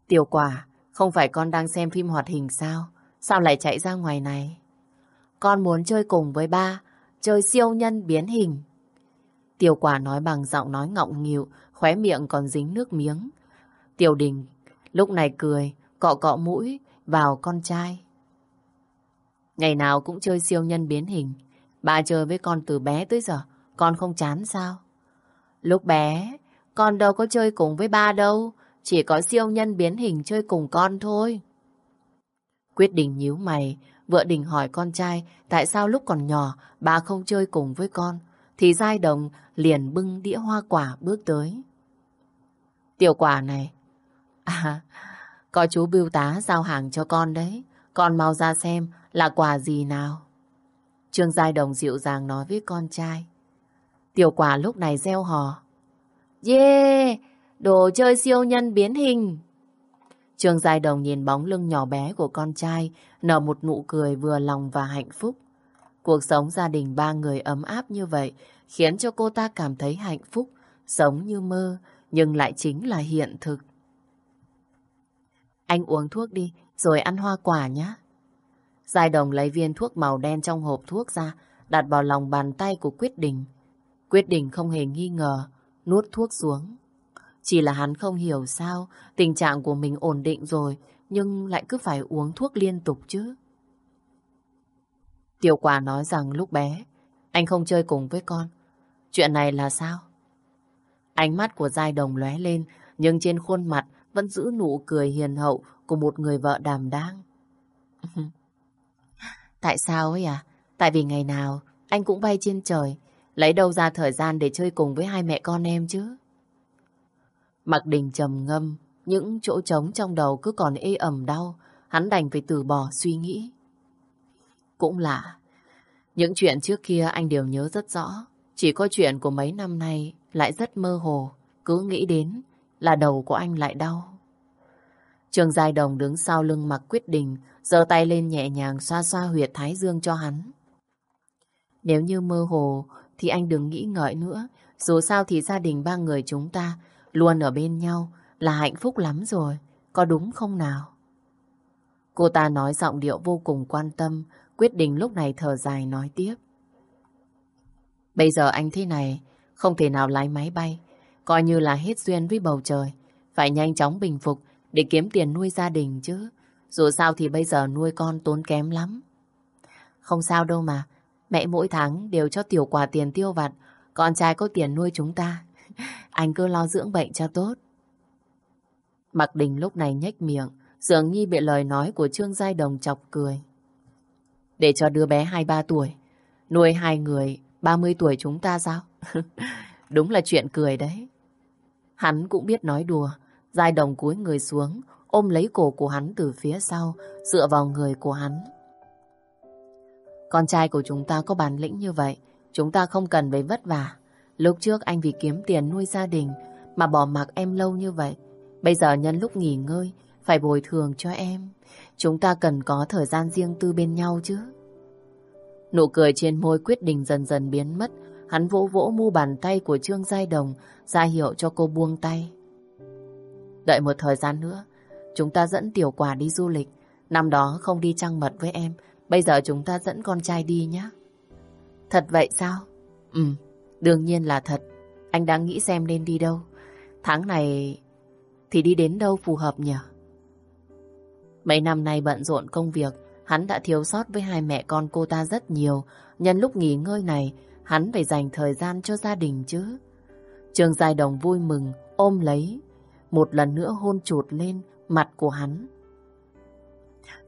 Tiểu quả, không phải con đang xem phim hoạt hình sao? Sao lại chạy ra ngoài này? Con muốn chơi cùng với ba, chơi siêu nhân biến hình. Tiểu quả nói bằng giọng nói ngọng nghịu, khóe miệng còn dính nước miếng. Tiểu đình lúc này cười, cọ cọ mũi vào con trai. Ngày nào cũng chơi siêu nhân biến hình. Bà chơi với con từ bé tới giờ, con không chán sao? Lúc bé, con đâu có chơi cùng với ba đâu, chỉ có siêu nhân biến hình chơi cùng con thôi. Quyết định nhíu mày, vợ đình hỏi con trai tại sao lúc còn nhỏ bà không chơi cùng với con, thì Giai Đồng liền bưng đĩa hoa quả bước tới. Tiểu quả này, à, có chú bưu tá giao hàng cho con đấy, con mau ra xem là quà gì nào. Trương Giai Đồng dịu dàng nói với con trai. Tiểu quả lúc này gieo hò. Yeah, đồ chơi siêu nhân biến hình. Trương Giai Đồng nhìn bóng lưng nhỏ bé của con trai, nở một nụ cười vừa lòng và hạnh phúc. Cuộc sống gia đình ba người ấm áp như vậy khiến cho cô ta cảm thấy hạnh phúc, sống như mơ, nhưng lại chính là hiện thực. Anh uống thuốc đi, rồi ăn hoa quả nhé. Giai Đồng lấy viên thuốc màu đen trong hộp thuốc ra, đặt vào lòng bàn tay của Quyết Đình. Quyết Đình không hề nghi ngờ, nuốt thuốc xuống. Chỉ là hắn không hiểu sao tình trạng của mình ổn định rồi nhưng lại cứ phải uống thuốc liên tục chứ. Tiểu quả nói rằng lúc bé anh không chơi cùng với con. Chuyện này là sao? Ánh mắt của Giai Đồng lóe lên nhưng trên khuôn mặt vẫn giữ nụ cười hiền hậu của một người vợ đàm đang. Tại sao ấy à? Tại vì ngày nào anh cũng bay trên trời lấy đâu ra thời gian để chơi cùng với hai mẹ con em chứ? Mặc đình trầm ngâm, những chỗ trống trong đầu cứ còn ê ẩm đau, hắn đành phải từ bỏ suy nghĩ. Cũng lạ, những chuyện trước kia anh đều nhớ rất rõ, chỉ có chuyện của mấy năm nay lại rất mơ hồ, cứ nghĩ đến là đầu của anh lại đau. Trường Giai Đồng đứng sau lưng mặc quyết định, giơ tay lên nhẹ nhàng xoa xoa huyệt thái dương cho hắn. Nếu như mơ hồ thì anh đừng nghĩ ngợi nữa, dù sao thì gia đình ba người chúng ta Luôn ở bên nhau là hạnh phúc lắm rồi, có đúng không nào? Cô ta nói giọng điệu vô cùng quan tâm, quyết định lúc này thở dài nói tiếp. Bây giờ anh thế này, không thể nào lái máy bay, coi như là hết duyên với bầu trời. Phải nhanh chóng bình phục để kiếm tiền nuôi gia đình chứ. Dù sao thì bây giờ nuôi con tốn kém lắm. Không sao đâu mà, mẹ mỗi tháng đều cho tiểu quà tiền tiêu vặt, con trai có tiền nuôi chúng ta. Anh cứ lo dưỡng bệnh cho tốt. Mặc đình lúc này nhếch miệng, dường như bị lời nói của Trương Giai Đồng chọc cười. Để cho đứa bé 2-3 tuổi, nuôi hai người 30 tuổi chúng ta sao? Đúng là chuyện cười đấy. Hắn cũng biết nói đùa, Giai Đồng cúi người xuống, ôm lấy cổ của hắn từ phía sau, dựa vào người của hắn. Con trai của chúng ta có bản lĩnh như vậy, chúng ta không cần phải vất vả. Lúc trước anh vì kiếm tiền nuôi gia đình mà bỏ mặc em lâu như vậy. Bây giờ nhân lúc nghỉ ngơi, phải bồi thường cho em. Chúng ta cần có thời gian riêng tư bên nhau chứ. Nụ cười trên môi quyết định dần dần biến mất. Hắn vỗ vỗ mu bàn tay của Trương Giai Đồng, ra hiệu cho cô buông tay. Đợi một thời gian nữa, chúng ta dẫn tiểu quả đi du lịch. Năm đó không đi trăng mật với em, bây giờ chúng ta dẫn con trai đi nhé. Thật vậy sao? Ừ, Đương nhiên là thật. Anh đang nghĩ xem nên đi đâu. Tháng này thì đi đến đâu phù hợp nhỉ? Mấy năm nay bận rộn công việc, hắn đã thiếu sót với hai mẹ con cô ta rất nhiều. Nhân lúc nghỉ ngơi này, hắn phải dành thời gian cho gia đình chứ. Trường Giai Đồng vui mừng, ôm lấy, một lần nữa hôn chụt lên mặt của hắn.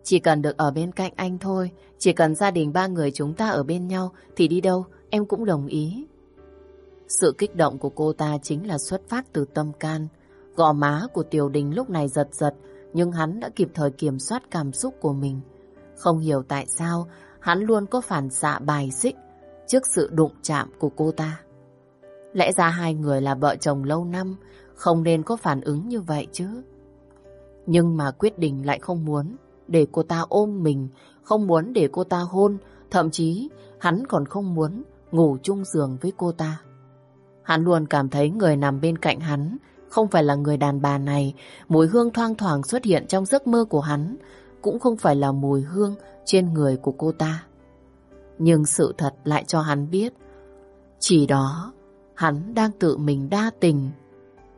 Chỉ cần được ở bên cạnh anh thôi, chỉ cần gia đình ba người chúng ta ở bên nhau thì đi đâu em cũng đồng ý. Sự kích động của cô ta chính là xuất phát từ tâm can. Gò má của Tiểu Đình lúc này giật giật, nhưng hắn đã kịp thời kiểm soát cảm xúc của mình. Không hiểu tại sao hắn luôn có phản xạ bài xích trước sự đụng chạm của cô ta. Lẽ ra hai người là vợ chồng lâu năm, không nên có phản ứng như vậy chứ. Nhưng mà quyết định lại không muốn để cô ta ôm mình, không muốn để cô ta hôn, thậm chí hắn còn không muốn ngủ chung giường với cô ta. Hắn luôn cảm thấy người nằm bên cạnh hắn không phải là người đàn bà này, mùi hương thoang thoảng xuất hiện trong giấc mơ của hắn, cũng không phải là mùi hương trên người của cô ta. Nhưng sự thật lại cho hắn biết, chỉ đó hắn đang tự mình đa tình.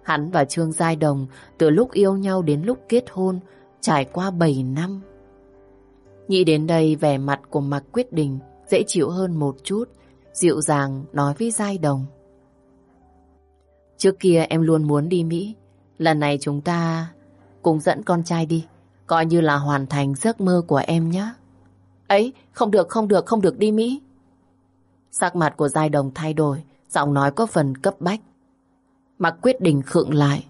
Hắn và Trương Giai Đồng từ lúc yêu nhau đến lúc kết hôn trải qua 7 năm. Nghĩ đến đây vẻ mặt của Mạc Quyết Đình dễ chịu hơn một chút, dịu dàng nói với Giai Đồng. Trước kia em luôn muốn đi Mỹ, lần này chúng ta cùng dẫn con trai đi, coi như là hoàn thành giấc mơ của em nhé. Ấy, không được, không được, không được đi Mỹ. Sắc mặt của Giai Đồng thay đổi, giọng nói có phần cấp bách. Mặc quyết định khựng lại.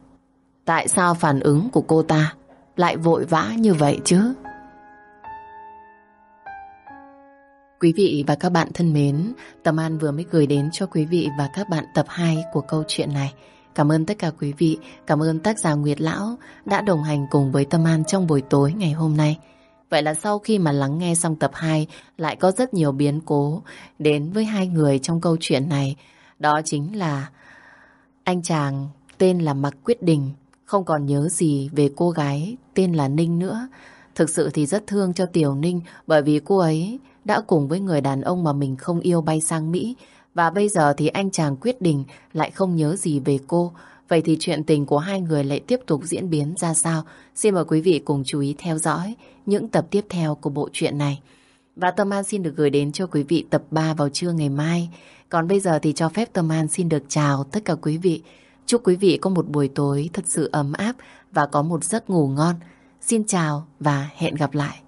Tại sao phản ứng của cô ta lại vội vã như vậy chứ? Quý vị và các bạn thân mến, Tâm An vừa mới gửi đến cho quý vị và các bạn tập 2 của câu chuyện này. Cảm ơn tất cả quý vị, cảm ơn tác giả Nguyệt Lão đã đồng hành cùng với Tâm An trong buổi tối ngày hôm nay. Vậy là sau khi mà lắng nghe xong tập 2 lại có rất nhiều biến cố đến với hai người trong câu chuyện này. Đó chính là anh chàng tên là Mạc Quyết Đình không còn nhớ gì về cô gái tên là Ninh nữa. Thực sự thì rất thương cho Tiểu Ninh bởi vì cô ấy đã cùng với người đàn ông mà mình không yêu bay sang Mỹ và bây giờ thì anh chàng quyết định lại không nhớ gì về cô. Vậy thì chuyện tình của hai người lại tiếp tục diễn biến ra sao? Xin mời quý vị cùng chú ý theo dõi những tập tiếp theo của bộ truyện này. Và Tâm An xin được gửi đến cho quý vị tập 3 vào trưa ngày mai. Còn bây giờ thì cho phép Tâm An xin được chào tất cả quý vị. Chúc quý vị có một buổi tối thật sự ấm áp và có một giấc ngủ ngon. Xin chào và hẹn gặp lại.